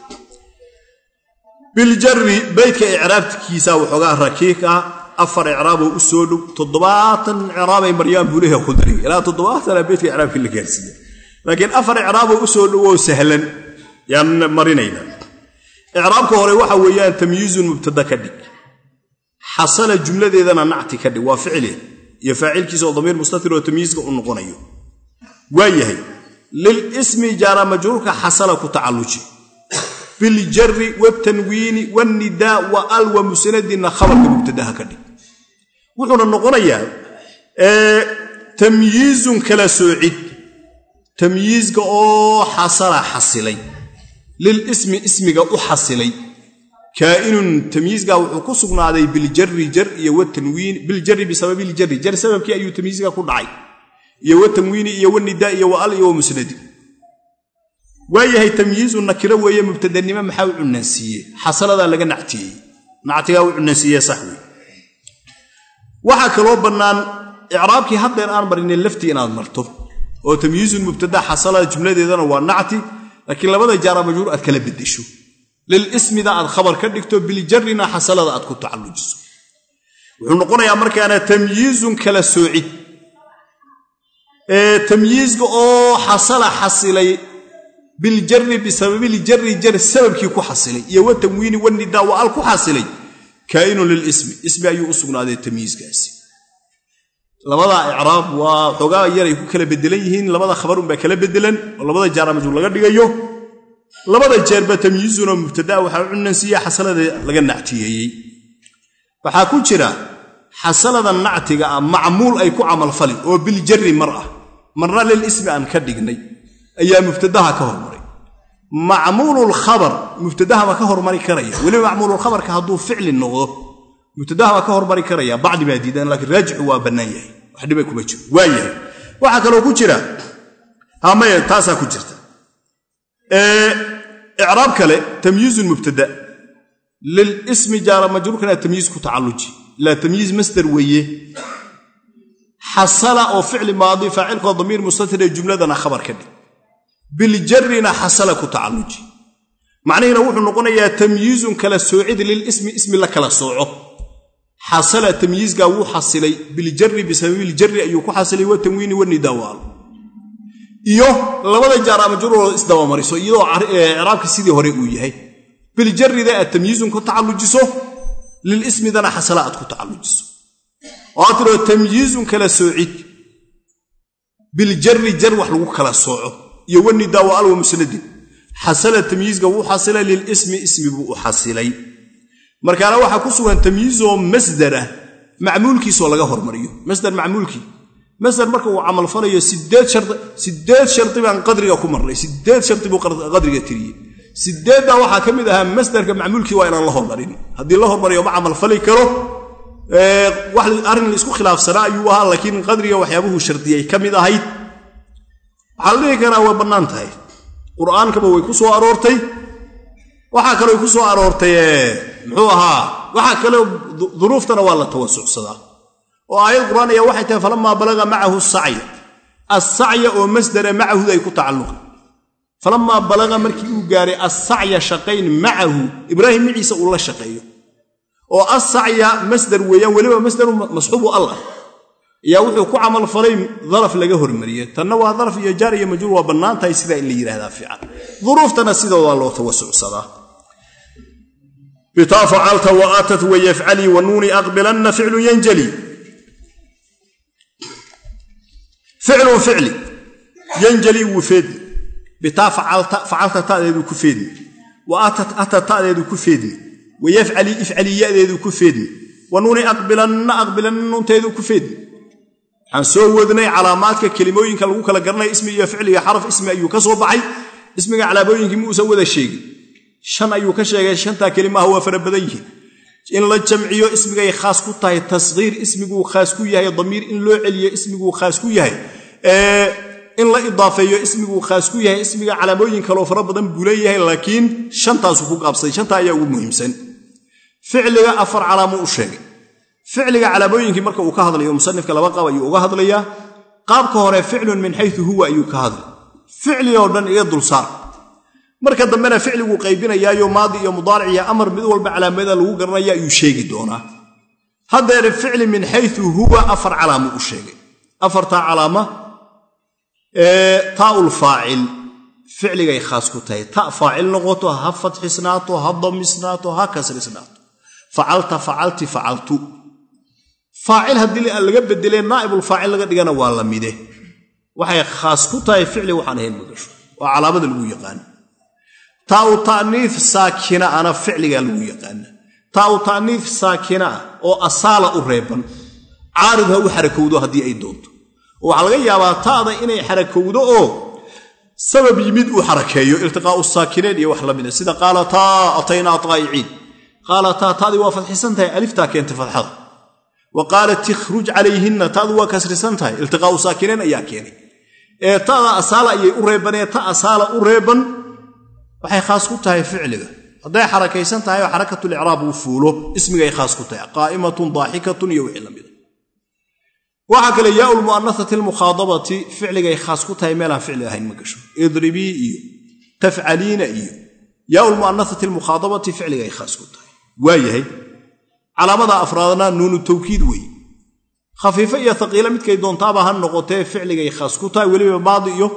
Biljari beydka icraabkiisa waxoogaa rakiik ah. Afar icraaboo u soo dhow toddobaatan icraabay maryaan buulaha ku daray. Ilaa toddobaatana beydka icraabkii la gaarsiiya laakiin afar icraaboo u soo dhowoo sahlan yaan marinayna. Icraabka hore waxa weeyaan tamyiizun mubtada ka dhig xasala jumladeedana nacti ka dhig waa ficile iyo faacilkiisa oo damiir mustatir oo tamyiizka u noqonayo. Waa yahay lilismi jaara majruurka xasala ku tacalluji. Biljari wtanwiini wnidaa wa al wa musnadina khabarka mubtadaha ka dhig. Wuxuuna noqonayaa tamyiizun kala soocid. Tamyiizka oo xasala xasilay. Lilismi ismiga u xasilay kaa'inun tamyiizga wuxuu ku sugnaaday biljari jar iyo watanwiin biljari bisababi ljari jar sababkii ayuu tamyiizga ku dhacay. Iyo watanwiini iyo wnidaa iyo wa al iyo wa musnadi. Waayahay tamyiizu nakiro weeye mubtadanimo maxaa u cunansiiye xasaladaa laga nactiyey. Nactigaa u cunansiiye sax wey waxaa kaloo bannaan icraabkii haddeer aan marinay laftii inaad marto oo tamyiizun mubtada xasalada jumladeedana waa nacti laakiin labada jaara majruur aad kala beddesho lilismida aad khabar ka dhigto biljarrina xasalada aad ku tacallujiso. Wuxuu noqonayaa markaana tamyiizun kala soocid. Tamyiizka oo xasala xasilay biljari bisababiljari jar sababkii ku xasilay iyo wanidaa wa al ku xasilay kaa'inun lilismi. Ismi ayuu u sugnaaday tamyiizkaasi labada icraab waa xoogaa yaray ku kala bedelan yihiin labada khabarunbaa kala bedelan oo labada jaara majruur laga dhigayo labada jeerba tamyiizunoo mubtadaa waxaa cunansiiya xasalada laga nactiyeeyey waxaa ku jira xasalada nactiga ah macmuul ay ku camalfali oo biljari mar ah. Marna lilismi aan ka dhignay ayaa mubtadaha ka hormaray. Macmuululkhabar mubtadahaba ka hormari karaya. Weliba macmuululkhabarka hadduu ficli noqdo mubtadahaba ka hormari karaya. Bacdi baa diidan laakiin raajixu waa bannaan yahay. Wax dhiba kuma jiro waa yahay. Waxaa kaloo ku jira taasaa ku jirta icraab kale tamyiizun mubtada. Lilismi jaara majruurkana tamyiiz ku tacalluji. Ilaa tamyiiz masdar weeye. Xasala oo ficli maadi faacilkoo damiir mustatir ee jumladana khabar ka dhig. Biljarrina xasala ku tacalluji. Macnihiina wuxuu noqonayaa tamyiizun kala soocid lilismi ismi la kala sooco. Xasala tamyiizgaa wuu xasilay biljari bisababiiljarri ayuu ku xasilay watanwiini wanidawaal iyo labada jaara majruuroo isdabamariso iyadoo icraabka sidii hore uu yahay. Biljarrida aad tamyiizun ku tacallujiso lilismidana xasala aad ku tacallujiso. Oo aad tiroo tamyiizun kala soocid. Biljari jar wax lagu kala sooco. Iyo wanidaa wa alwa musnadin xasala tamyiizga wuu xasilay lilismi ismi buu u xasilay. Markaana waxaa ku sugan tamyiizoo masdar ah macmuulkiisoo laga hormariyo. Masdar macmuulkii masdar marka uu camalfalayo sideed shardi baan qadriga ku marnay sideed shardi buu qadriga tiriyey. Sideeddaa waxaa ka mid ahaa masdarka macmuulkii waa inaan la hormarin haddii la hormariyo ma camalfali karo arrin la isku khilaafsanaa ayuu ahaa laakiin qadriga waxyaabuhu shardiyay ka mid ahayd. Waxaa la dhihi karaa way bannaan tahay. Qur'aankaba way ku soo aroortay. Waxaa kaloo ku soo aroortay muxuu ahaa waxaa kaloo duruuftana waa la tawasucsadaa oo aayad qur'aan ayaa waxay tahay falamaa balaga macahu sacya. Assacya oo masdara macahuda ay ku tacalluqi falamaa balaga markii uu gaaray assacya shaqayn macahu ibraahim maciisa uu la shaqeeyo. Oo assacya masdar weeyaan weliba masdaru masxuubu allah. Ayaa wuxuu ku camalfalay daraf laga hormariyey tanna waa daraf iyo jaar iyo majruur waa bannaan tahay sidaa in la yidhahdaa fiican. Duruuftana sidoodaa loo tawasucsadaa bitaa facalta wa aatat wayafcalii wa nuuni aqbilanna ficlu yanjali ficlun ficli yanjali wuu feedmi bitaa facalta ta'deedu ku feedmi wa ata ta'deedu ku feedmi wayafcalii ifcalii ya'deedu ku feedmi wa nuuni aqbilanna aqbilanna nuunteedu ku feedmi waxaan soo wadnay calaamaadka kelimooyinka lagu kala garanaya ismi iyo ficliga xaraf ismi ayuu ka soo baxay. Ismiga calaamooyinkii muusan wada sheegin? Shan ayuu ka sheegay shantaa kelimaha waa fara badan yihiin in la jamciyo ismigay khaas ku tahay tashiir ismiguu khaas ku yahay damiir in loo celiyo ismiguu khaas ku yahay. In la idaafeeyo ismiguu khaas ku yahay ismiga calaamooyin kaloo fara badan buu leeyahay laakiin shantaasu ku qaabsaday shantaa ayaa ugu muhiimsan. Ficliga afar calaamo u sheegay. Ficliga calaamooyinkii marka uu ka hadlayo musanifka laba qaab ayuu uga hadlayaa. Qaabka hore ficlun min xayu huwa ayuu ka hadlay. Ficli dhan iga dulsaar marka dambena ficliguu qaybinayaayo maadi iyo mudaaric iyo amar mid walba calaamada lagu garanaya ayuu sheegi doonaa. Haddeer ficli min xayu huwa afar calaamo u sheegay. Afartaa calaama faacil ficligay khaas ku tahay. Ta faacil noqoto ha fatxisnaato ha damisnaato ha kasrisnaato. Facalta facalti facaltu. Faacil haddii laga bedelee naa'ibulfaacil laga dhigana waa la waxay khaas ku tahay ficli waxaan ahayn magasho waa calaamada lagu yaqaana taau ta'niif saakina ana ficligaa lagu yaqaana taau ta'niif saakina oo asaala u reeban. Caarid ha u xarakowdo haddii ay doonto. Oo waxaa laga yaabaa ta'da inay xarakowdo oo sabab yimid uu xarakeeyo iltiqaa'u saakineen iyo wax la mida. Sida qaalataa ataynaa taa'iciin qaalataa ta'dii waa fadxisan tahay aliftaa keentay fadxada. Wa qaalat ikhruj calayhinna. Ta'du waa kasrisan tahay iltiqaa'u saakineen ayaa keenay. Ee ta'da asaala ayay u reebanee ta asaala u reeban waxay khaas ku tahay ficliga. Hadday xarakaysan tahay oo xarakatulicraab uu fuulo ismigay khaas ku tahay. Qaa'imatun daaxikatun iyo wixii lamida waxaa kale yaau lmu'anasati almukhaadabati ficligay khaas ku tahay meelaan ficli ahayn ma gasho. Idribii iyo tafcaliina iyo yaau lmu'anasati almukhaadabati ficligay khaas ku tahay. Waayahay calaamada afraadna nuunu tawkiid weeye khafiifo iyo haqiila midkay doontaaba ha noqotee ficligay khaas ku tahay weliba maadi iyo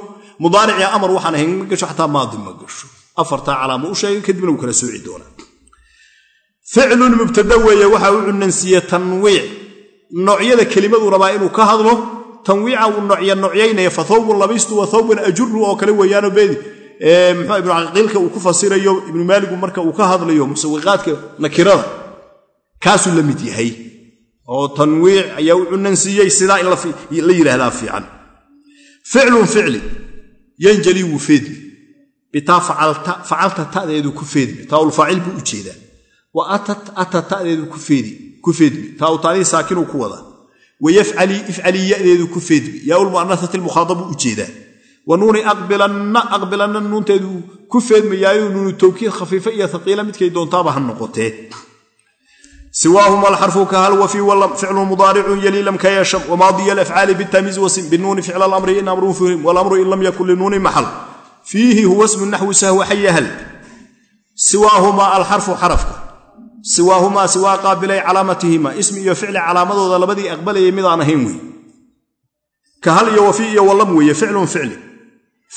mudaarici amar waxaan ahayn ma gasho xataa maadi ma gasho afartaa calaamo u sheegay kadibna wuu kala sooci doonaa. Ficlun mubtada weeye waxa uu cunansiiye tanwiic. Noocyada kelimadu rabaa inuu ka hadlo tanwiica uu noocya noocyaynaya fa thawbun labistu wa thawbun ajuru oo kale weeyaano beedi. Muxuu ibnu caqiilka uu ku fasirayo ibnu maaligu marka uu ka hadlayo musawiqaadka nakirada kaasuu la mid yahay. Oo tanwiic ayaa u cunansiiyey sidaa in la yidhaahdaa fiican. Ficlun ficli yanjali wuu bitaa facalta ta'deedu ku feedmi taaulfaacil buu u jeedaa wa ata ta'deedu ku feedmi taawtaanii saakinuu ku wadaa wayafcalii ya'deedu ku feedmi yaaulmu'anasati almukhaadabuu u jeedaa wa nuuni aqbilanna nuunteedu ku feedmayaayo nuunu tawkiid khafiifa iyo haqiila midkay doontaaba ha noqotee siwaahuma alxarfu kahal wafii ficlu mudaaricun yali lam ka yasham wamaadiya alafcaali bitamiiz wasim binuuni ficla alamri in amrun fuhim walamru in lam yakun linuuni maxal fiihi huwa smu naxwu sahwa xayahal siwaahumaa alxarfu xarafka. Siwaahumaa siwaa qaabilay calaamatihima. Ismi iyo ficli calaamadooda labadii aqbalayay midaan ahayn wey ka hal iyo wafii iyo walam weeye ficlun ficli.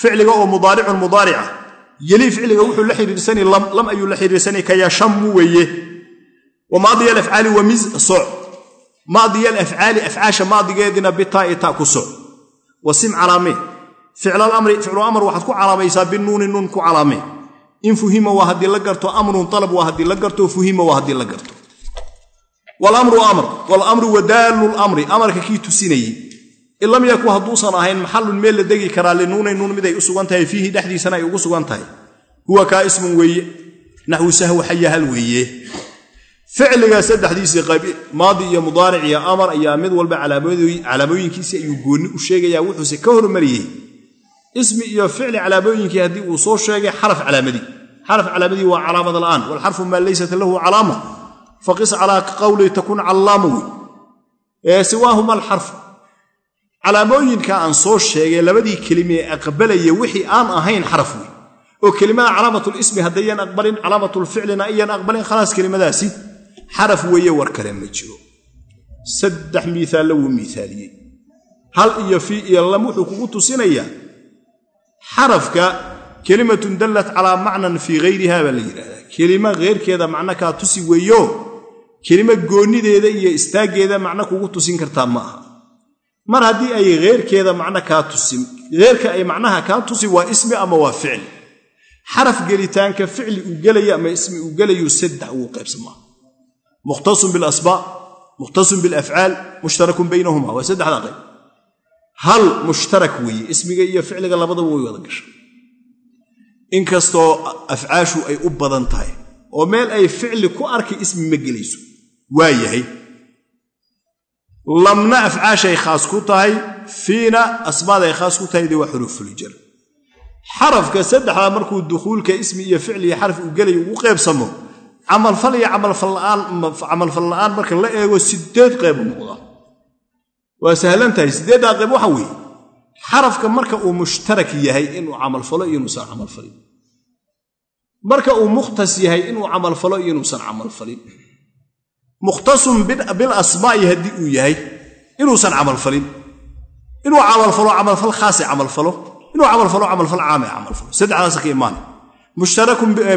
Ficliga oo mudaaricun mudaarica. Yelii ficliga wuxuu la xiriirsani lam ayuu la xiriirsanay ka yashammu weeye. Wa maadiya alafcaali wamiz soc maadiya alafcaali afcaasha maadigeedina bitaa'i ta ku soc wasim calaamee ficlalamri ficlu amr waxaad ku calaamaysaa binuuni nuun ku calaamee in fuhima waa haddii la garto amrun alab waa haddii la garto fuhima waa haddii la garto. Walamru amr walamru wadaallu lamri amarka kii tusinayey in lam yaku hadduusan ahayn maxallun meel la degi karaa linuunayn nuun miday u sugan tahay fiihi dhexdiisana ay ugu sugan tahay. Huwa kaa ismun weeye naxwu sahwa xayahal weeye. Ficliga saddexdiisii maadi iyo mudaaric iyo amar ayaa mid walba calaamooyinkiisii ayuu goonni u sheegayaa wuxuuse ka hormariyey ismi iyo ficli calaamooyinkii haddii uu soo sheegay xaraf calaamadii xaraf calaamadii waa calaamad la'aan. Walxarfu maa laysat lahu calaama. Faqis calaa qawli takun callaama wey siwaahuma alxarfu calaamooyinka aan soo sheegay labadii kelime ee aqbalaya wixii aan ahayn xaraf wey oo kelimada calaamatulismi haddayan aqbalin calaamatulficlina ayan aqbalin khalaas kelimadaasi. Xaraf weeye war kale ma jiro. Saddex miiaallo wuu miaaliyey hal iyo fii iyo lam wuxuu kugu tusinayaa xarafka kelimatun dallat calaa macnan fii hayriha baa la yidhahdaa kelima heyrkeeda macno kaa tusi weeyo kelima goonnideeda iyo istaaggeeda macno kugu tusin kartaa ma aha. Mar haddii ay heyrkeeda macno kaa tusin heyrka ay macnaha kaa tusi waa ismi ama waa ficli xaraf gelitaanka ficli uu gelaya ama ismi uu gelayu saddex ugu qaybsamaa mukhtasun bilasbaa mukhtasun bilafcaal mushtarakun baynahuma waa saddexdaa qayb hal mushtarak weeye ismiga iyo ficliga labadaba way wada gasha inkastoo afcaashu ay u badan tahay oo meel ay ficli ku arkay ismi ma gelayso waa yahay. Lamna afcaashay khaas ku tahay fiina asmaaday khaas ku tahay dee waa xuruufuljar xarafka saddexdaa markuu dukhuulka ismi iyo ficli iyo xaraf uu gelaya ugu qaybsamo camalfal iyo camalfal la'aan marka la eego sideed qaybu noqda waa sahlan tahay siddeeddaa qayb waxa weeye? Xarafka marka uu mushtarak yahay inuu camalfalo iyo inuusan camalfalin marka uu mukhtas yahay inuu camalfalo iyo inuusan camalfalin mukhtasun bilasmaa'i haddii uu yahay inuusan camalfalin inuu camalfalo camalfal khaase camalfalo inuu camalfalo camalfal caame camalfalo saddexdaasa ka imaani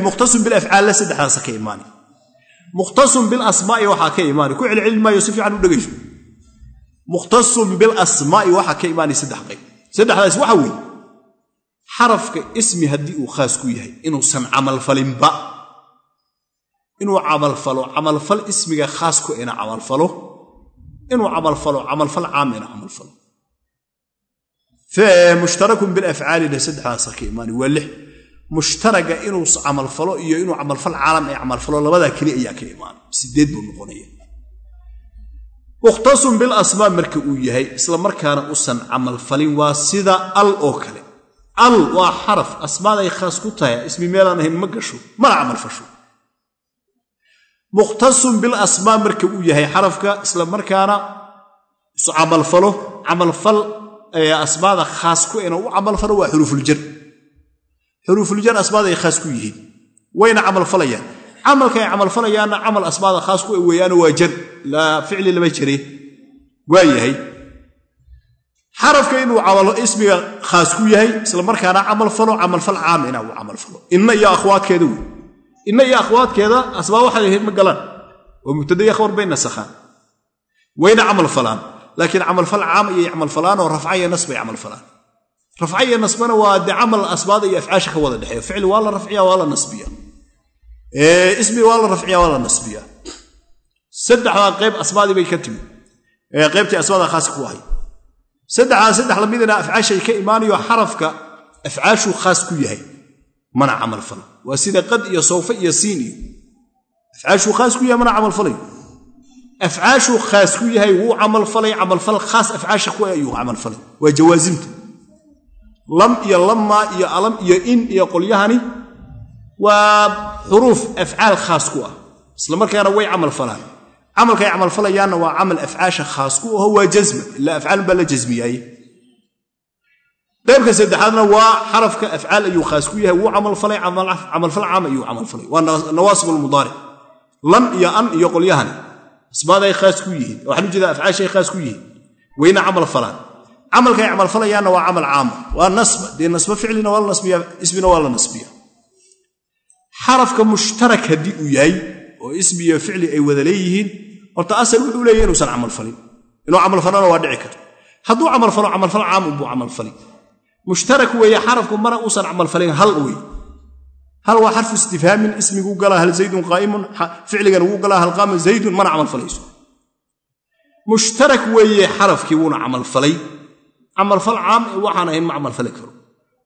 mukhtasun bilafcaalle saddexdaasa ka imaani mukhtasun bilasmaa'i waxaa ka imaani ku celcelin maayo si fiican u dhegayso mukhtasun bilasmaa'i waxaa ka imaanay saddex qayb. Saddexdaas waxa weeye xarafka ismi haddii uu khaas ku yahay inuusan camalfalinba inuu camalfalo camalfal ismiga khaas ku ina camalfalo inuu camalfalo camalfal caam ina camalfalo mushtarakun bilafcaalina saddexdaasa ka imaani waa lix. Mushtaraga inuu camalfalo iyo inuu camalfal caalam ee camalfalo labadaa keli ayaa ka imaanay sideed buu noqonaya mukhtasun bilasmaa marka uu yahay isla markaana usan camalfalin waa sida al oo kale. Al waa xaraf asmaaday khaas ku tahay ismi meelaan ahayn ma gasho mana camalfasho mukhtasun bilasmaa marka uu yahay xarafka isla markaana camalfalo camalfal asmaada khaas ku ina u camalfalo waa xuruufuljar xuruufuljar asmaaday khaas ku yihiin wayna camalfalayaan camalkaay camalfalayaanna camal asmaada khaas ku weeyaano waa jar ficli lama jare waa yahay. Xarafka inuu ismiga khaas ku yahay isla markaana camalfalo camalfal caamina uu camalfalo inna iyo akhwaadkeeda wey. Inna iyo akhwaadkeeda asmaa waxay ahayd ma galaan. Oo mubtada iyo khabar bay nasakhaan. Wayna camalfalaan laakiin camalfal caam ayay camalfalaan oo rafca iyo nasbay camalfalaan rafca iyo nasbana waa dee camal asmaada iyo afcaasha ka wada dhexeeyo ficli waa la rafciya waa la nasbiya ismi waa la rafciya waa la nasbiya saddexdaa qayb asmaadii bay ka timi qaybtii asmaada khaas ku ahay. Saddexdaa saddex lamidina afcaashay ka imaanayo xarafka afcaashuu khaas ku yahay. Mana camalfalo waa sida qad iyo sawfe iyo siin iyo. Afcaashuu khaas ku yahay mana camalfalayo afcaashuu khaas ku yahay wuu camalfalay camalfal khaas afcaasha ku ayuu camalfalay waa jawaasimta. Lam iyo lammaa iyo alam iyo in iyo qolyahani waa xuruuf afcaal khaas ku ah. Isla markaana way camalfalaan camalkay camalfalayaanna waa camal afcaasha khaas ku aho waa jasma ilaa afcaalun baa la jasmiyaaye qaybka saddexaadna waa xarafka afcaal ayuu khaas ku yahay. Wuu camalfalay camalfal caam ayuu camalfalay waa nawaasib almudaaric lam iyo an iyo qolyahani. Asmaaday khaas ku yihiin. Waxaan u afcaashay khaas ku yihiin. Wayna camal falaan. Camalkay camalfalayaanna waa camal caama waa nasba. Dee nasba ficlina waa la nasbiya ismina waa la nasbiya xarafka mushtarak haddii uu yahay oo ismi iyo ficli ay wada leeyihiin horta asal wuxuu leeyahy inuusan camalfalin inuu camalfalana waa dhici karto. Hadduu camalfalo camalfal caam unbuu camalfali mushtarak weeye xarafku mana uusan camalfalin hal wey hal waa xarfu istifhaamin ismiguu galaa hal zaydun qaa'imun ficligan wuu galaa hal qaama zaydun mana camalfalayso mushtarak weeye xarafkii wuuna camalfalay camalfal caam waxaan ahayn ma camalfali karo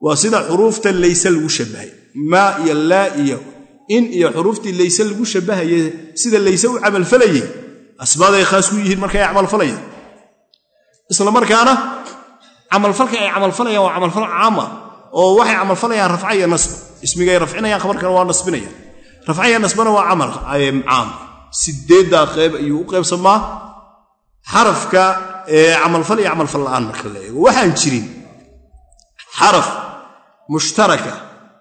waa sida xuruufta layse lagu shabahay. Maa iyo laa iyo in iyo xuruuftii layse lagu shabahaye sida layse u camalfalayey asbaaday khaas ku yihiin markay camalfalayaan isla markaana camalfalka ay camalfalayaan waa camalfal caama oo waxay camalfalayaan rafca iyo nasb. Ismigay rafcinayaan khabarkana waa nasbinayaan rafca nasbana waa camal caam. Sideeddaa qeyb ayuu u qaybsamaa xarafka camalfal iyo camalfal la'aan marka la eego. Waxaan jirin xaraf mushtaraka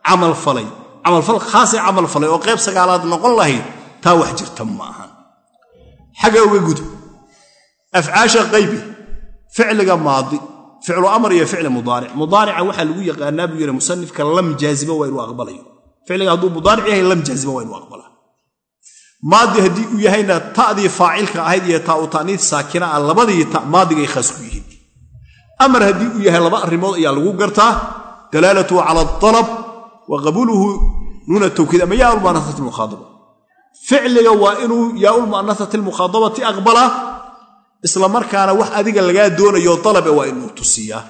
camalfalay camalfal khaasee camalfalay oo qayb sagaalaad noqon lahayd taa wax jirta ma ahan. Xagga uga guda afcaasha qaybi ficliga maadi ficlu amar iyo ficli mudaaric. Mudaarica waxaa lagu yaqaanaa buu yidhi musanifka lam jaazima waa inuu aqbalayo. Ficliga hadduu mudaaric yahay lam jaazima waa inuu aqbalaa. Maadi haddii uu yahayna ta'dii faacilka ahayd iyo taa u ta'niid saakina ah labadii ta maadigay khaas ku yihiin amar haddii uu yahay laba arrimood ayaa lagu gartaa dalaalatuhu cala alab wa qabuuluhu nuuna tawkiid ama yaa ulmu'anasati lmukhaadaba ficliga waa inuu yaa ulmu'anasati lmukhaadabati aqbalaa isla markaana wax adiga lagaa doonayo dalabe waa inuu tusiyaa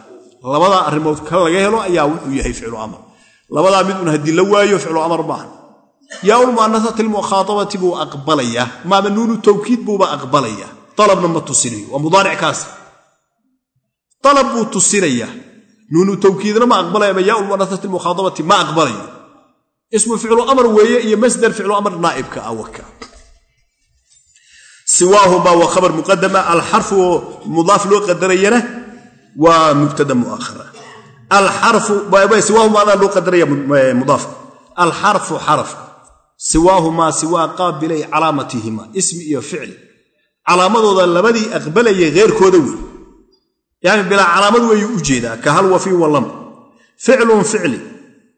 labadaa arrimood ka laga helo ayaa wuxuu yahay ficlu amar labadaa mid un haddii la waayo ficlu amar maaha yaa ulmu'anasati lmukhaadabati buu aqbalayaa maama nuunu tawkiid buuba aqbalayaa dalabna ma tusinayo waa mudaaric kaas dalab buu tusinayaa nuunu tawkiidna ma aqbalaya ama yaa ulmu'anasati lmukhaadabati ma aqbalayo ismu ficlu amar weeye iyo masdar ficlu amar naa'ibka ah waka siwaahuma waa khabar muqadama alxarfu mudaaf loo qadarayana waa mubtada muakhara siwaahuma adaa loo qadaraya mudaafka alxarfu xarafka. Siwaahumaa siwaa qaabilay calaamatihima ismi iyo ficli calaamadooda labadii aqbalaya heyrkooda wey yani bilaa calaamad weeyuu u jeedaa ka hal wafii walam ficlun ficli.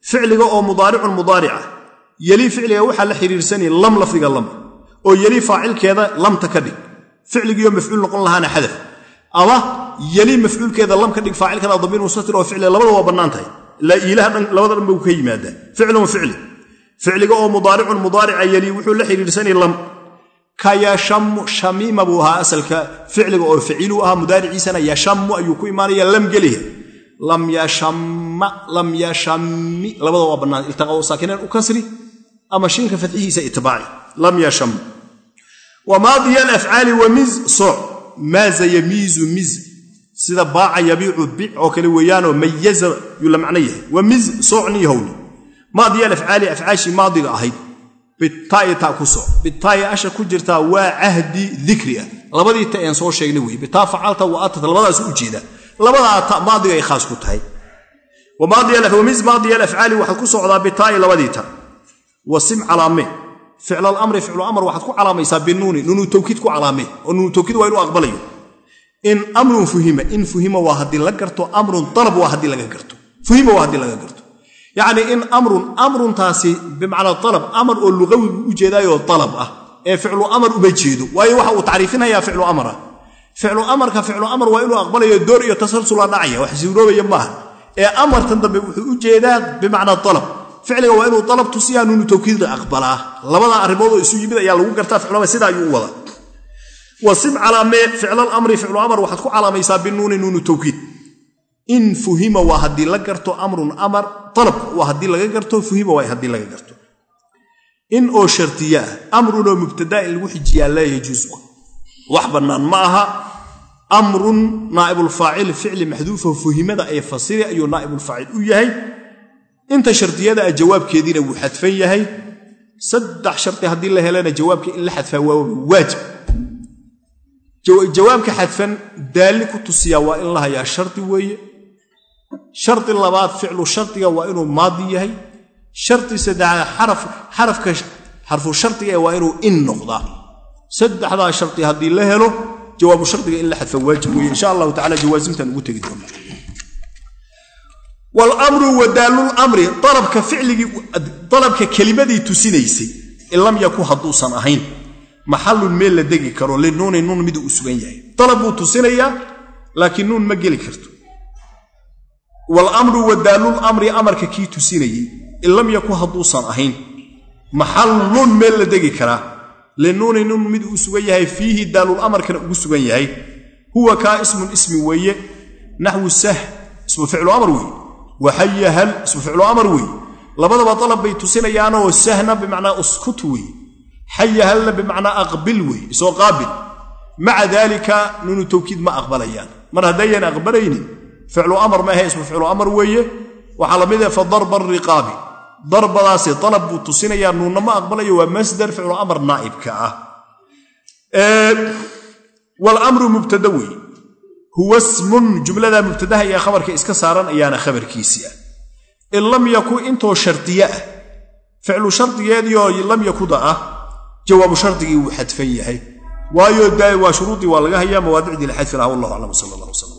Ficliga oo mudaaricun mudaarica yelii ficliga waxaa la xiriirsanaya lam lafdiga lam. Oo yelii faacilkeeda lamta ka dhig. Ficligiioo mafcuul noqon lahaana xadaf. Ama yelii mafcuulkeeda lam ka dhig faacilkana damiir mustatir oo ficliga labada waa bannaan tahay. Ilaa iilaha labada dhan buu ka yimaadaa. Ficlun ficli. Ficliga oo mudaaricun mudaarica yelii wuxuu la xiriirsanaya lam ka yashammu shamiima buu ahaa asalka ficliga oo ficiluu ahaa mudaariciisana yashammu ayuu ku imaanaya lam geliha lam yashamma lam yashammi labada waa bannaan iltaqao saakineen u kasri ama shiinka fadxihiisa itbaaci lam yasham wa maadiya alafcaali wa miz sooc maaza yamiizu miz. Sida baaca yabiicu bic oo kale weeyaanoo mayaza yuu la macno yahay. Wa miz soocnii howni maadiya alafcaali afcaashii maadiga ahayd bitaa'i ta ku sooc bitaa'i asha ku jirtaa waa cahdi dikri ah labadii ta een soo sheegnay weye bitaa facalta wa atat labadaas u jeedaa labadaa ta maadiga ay khaas ku tahay. Wamiz maadiya alafcaali waxaad ku socdaa bitaa'i labadii ta. Wasim calaame. Ficla alamri ficlu amr waxaad ku calaamaysaa binuuni. Nuunu tawkiid ku calaame. Oo nuunu tawkiid waa inuu aqbalayo. In amrun fuhima. In fuhima waa haddii la garto amrun dalab waa haddii laga garto. Fuhima waa haddii laga garto yacnii in amrun amruntaasi bimacnaa dalab amar oo lugawigu u jeedaayoo dalab ah ee ficlu amar uma jeedo. Waayo waxa uu tacriifinayaa ficlu amara. Ficlu amarka ficlu amar waa inuu aqbalayo door iyo tasalsula dhacaya wax suuroobaya maaha. Ee amartan dambe wuxuu u jeedaa bimacnaa dalab ficliga waa inuu dalab tusiyaa nuunu tawkiidna aqbalaa. Labada arrimood oo isu yimid ayaa lagu gartaa ficlama sida ayuu u wadaa. Wasim in fuhima waa haddii la garto amrun amar dalab waa haddii laga garto fuhima waa haddii laga garto. In oo shartiya amrunoo mubtadaa in lagu xijiyaa laa yajuusu wax bannaan ma aha amrun naa'ibulfaacil ficli maxduufo fuhimada ee fasiri ayuu naa'ibulfaacil u yahay. Inta shardiyada ah jawaabkeediina wuu xadfan yahay. Saddex shardi haddii la helana jawaabka in la xadfaa waa waajib. Jawaabka xadfan daalli ku tusiyaa waa in la hayaa shardi weeye shardi labaad ficlu shardiga waa inuu maadi yahay. Shardi saddexaad xarafka xarfu shardiga waa inuu in noqdaa saddexdaa shardi haddii la helo jawaabu shardiga in la xadfa waajib weeye. Insha allahu tacala jawaasimtaan ugu tegi doona wlamru wadaallulamri dalabka ficligii dalabka kelimadii tusinaysay in lam yaku hadduusan ahayn. Maxallun meel la degi karo linuuni nuun miduu u sugan yahay. Dalab buu tusinayaa laakiin nuun ma geli karto walamru wadaalul amri amarka kii tusinayey in lam yakun hadduusan ahayn. Maxallun meel la degi karaa. Linuuni nun mid uu sugan yahay fiihi daalul amarkana ugu sugan yahay. Huwa kaa ismun ismi weeye. Naxwu sah ismu ficlu amar weeye. Waxaya hal ismu ficlu amar weeye. Labadaba dalab bay tusinayaanoo sahna bimacnaa uskut weeye. Xaya halna bimacnaa aqbil weeye isoo qaabil. Maca daalika nuunu tawkiid ma aqbalayaan. Mar haddayan aqbalaynin ficlu amar maahe ismu ficlu amar weeye. Waxaa la mid ah fa darba riqaabi. Darbadaasi dalab buu tusinayaa nuunna ma aqbalayo waa masdar ficlu amar naa'ibka ah. Walamru mubtada weeye. Huwa smun jumlada mubtadaha iyo khabarka iska saaran ayaana khabarkiisii ah. In lam yakun intoo shardiye ah. Ficlu shardigeediioo lam yakuda ah jawaabu shardigii wuu xadfan yahay. Waayo waa shuruudii waa laga hayaa mawaadicdii la xadfi laha wallahu aclam sala allah wslam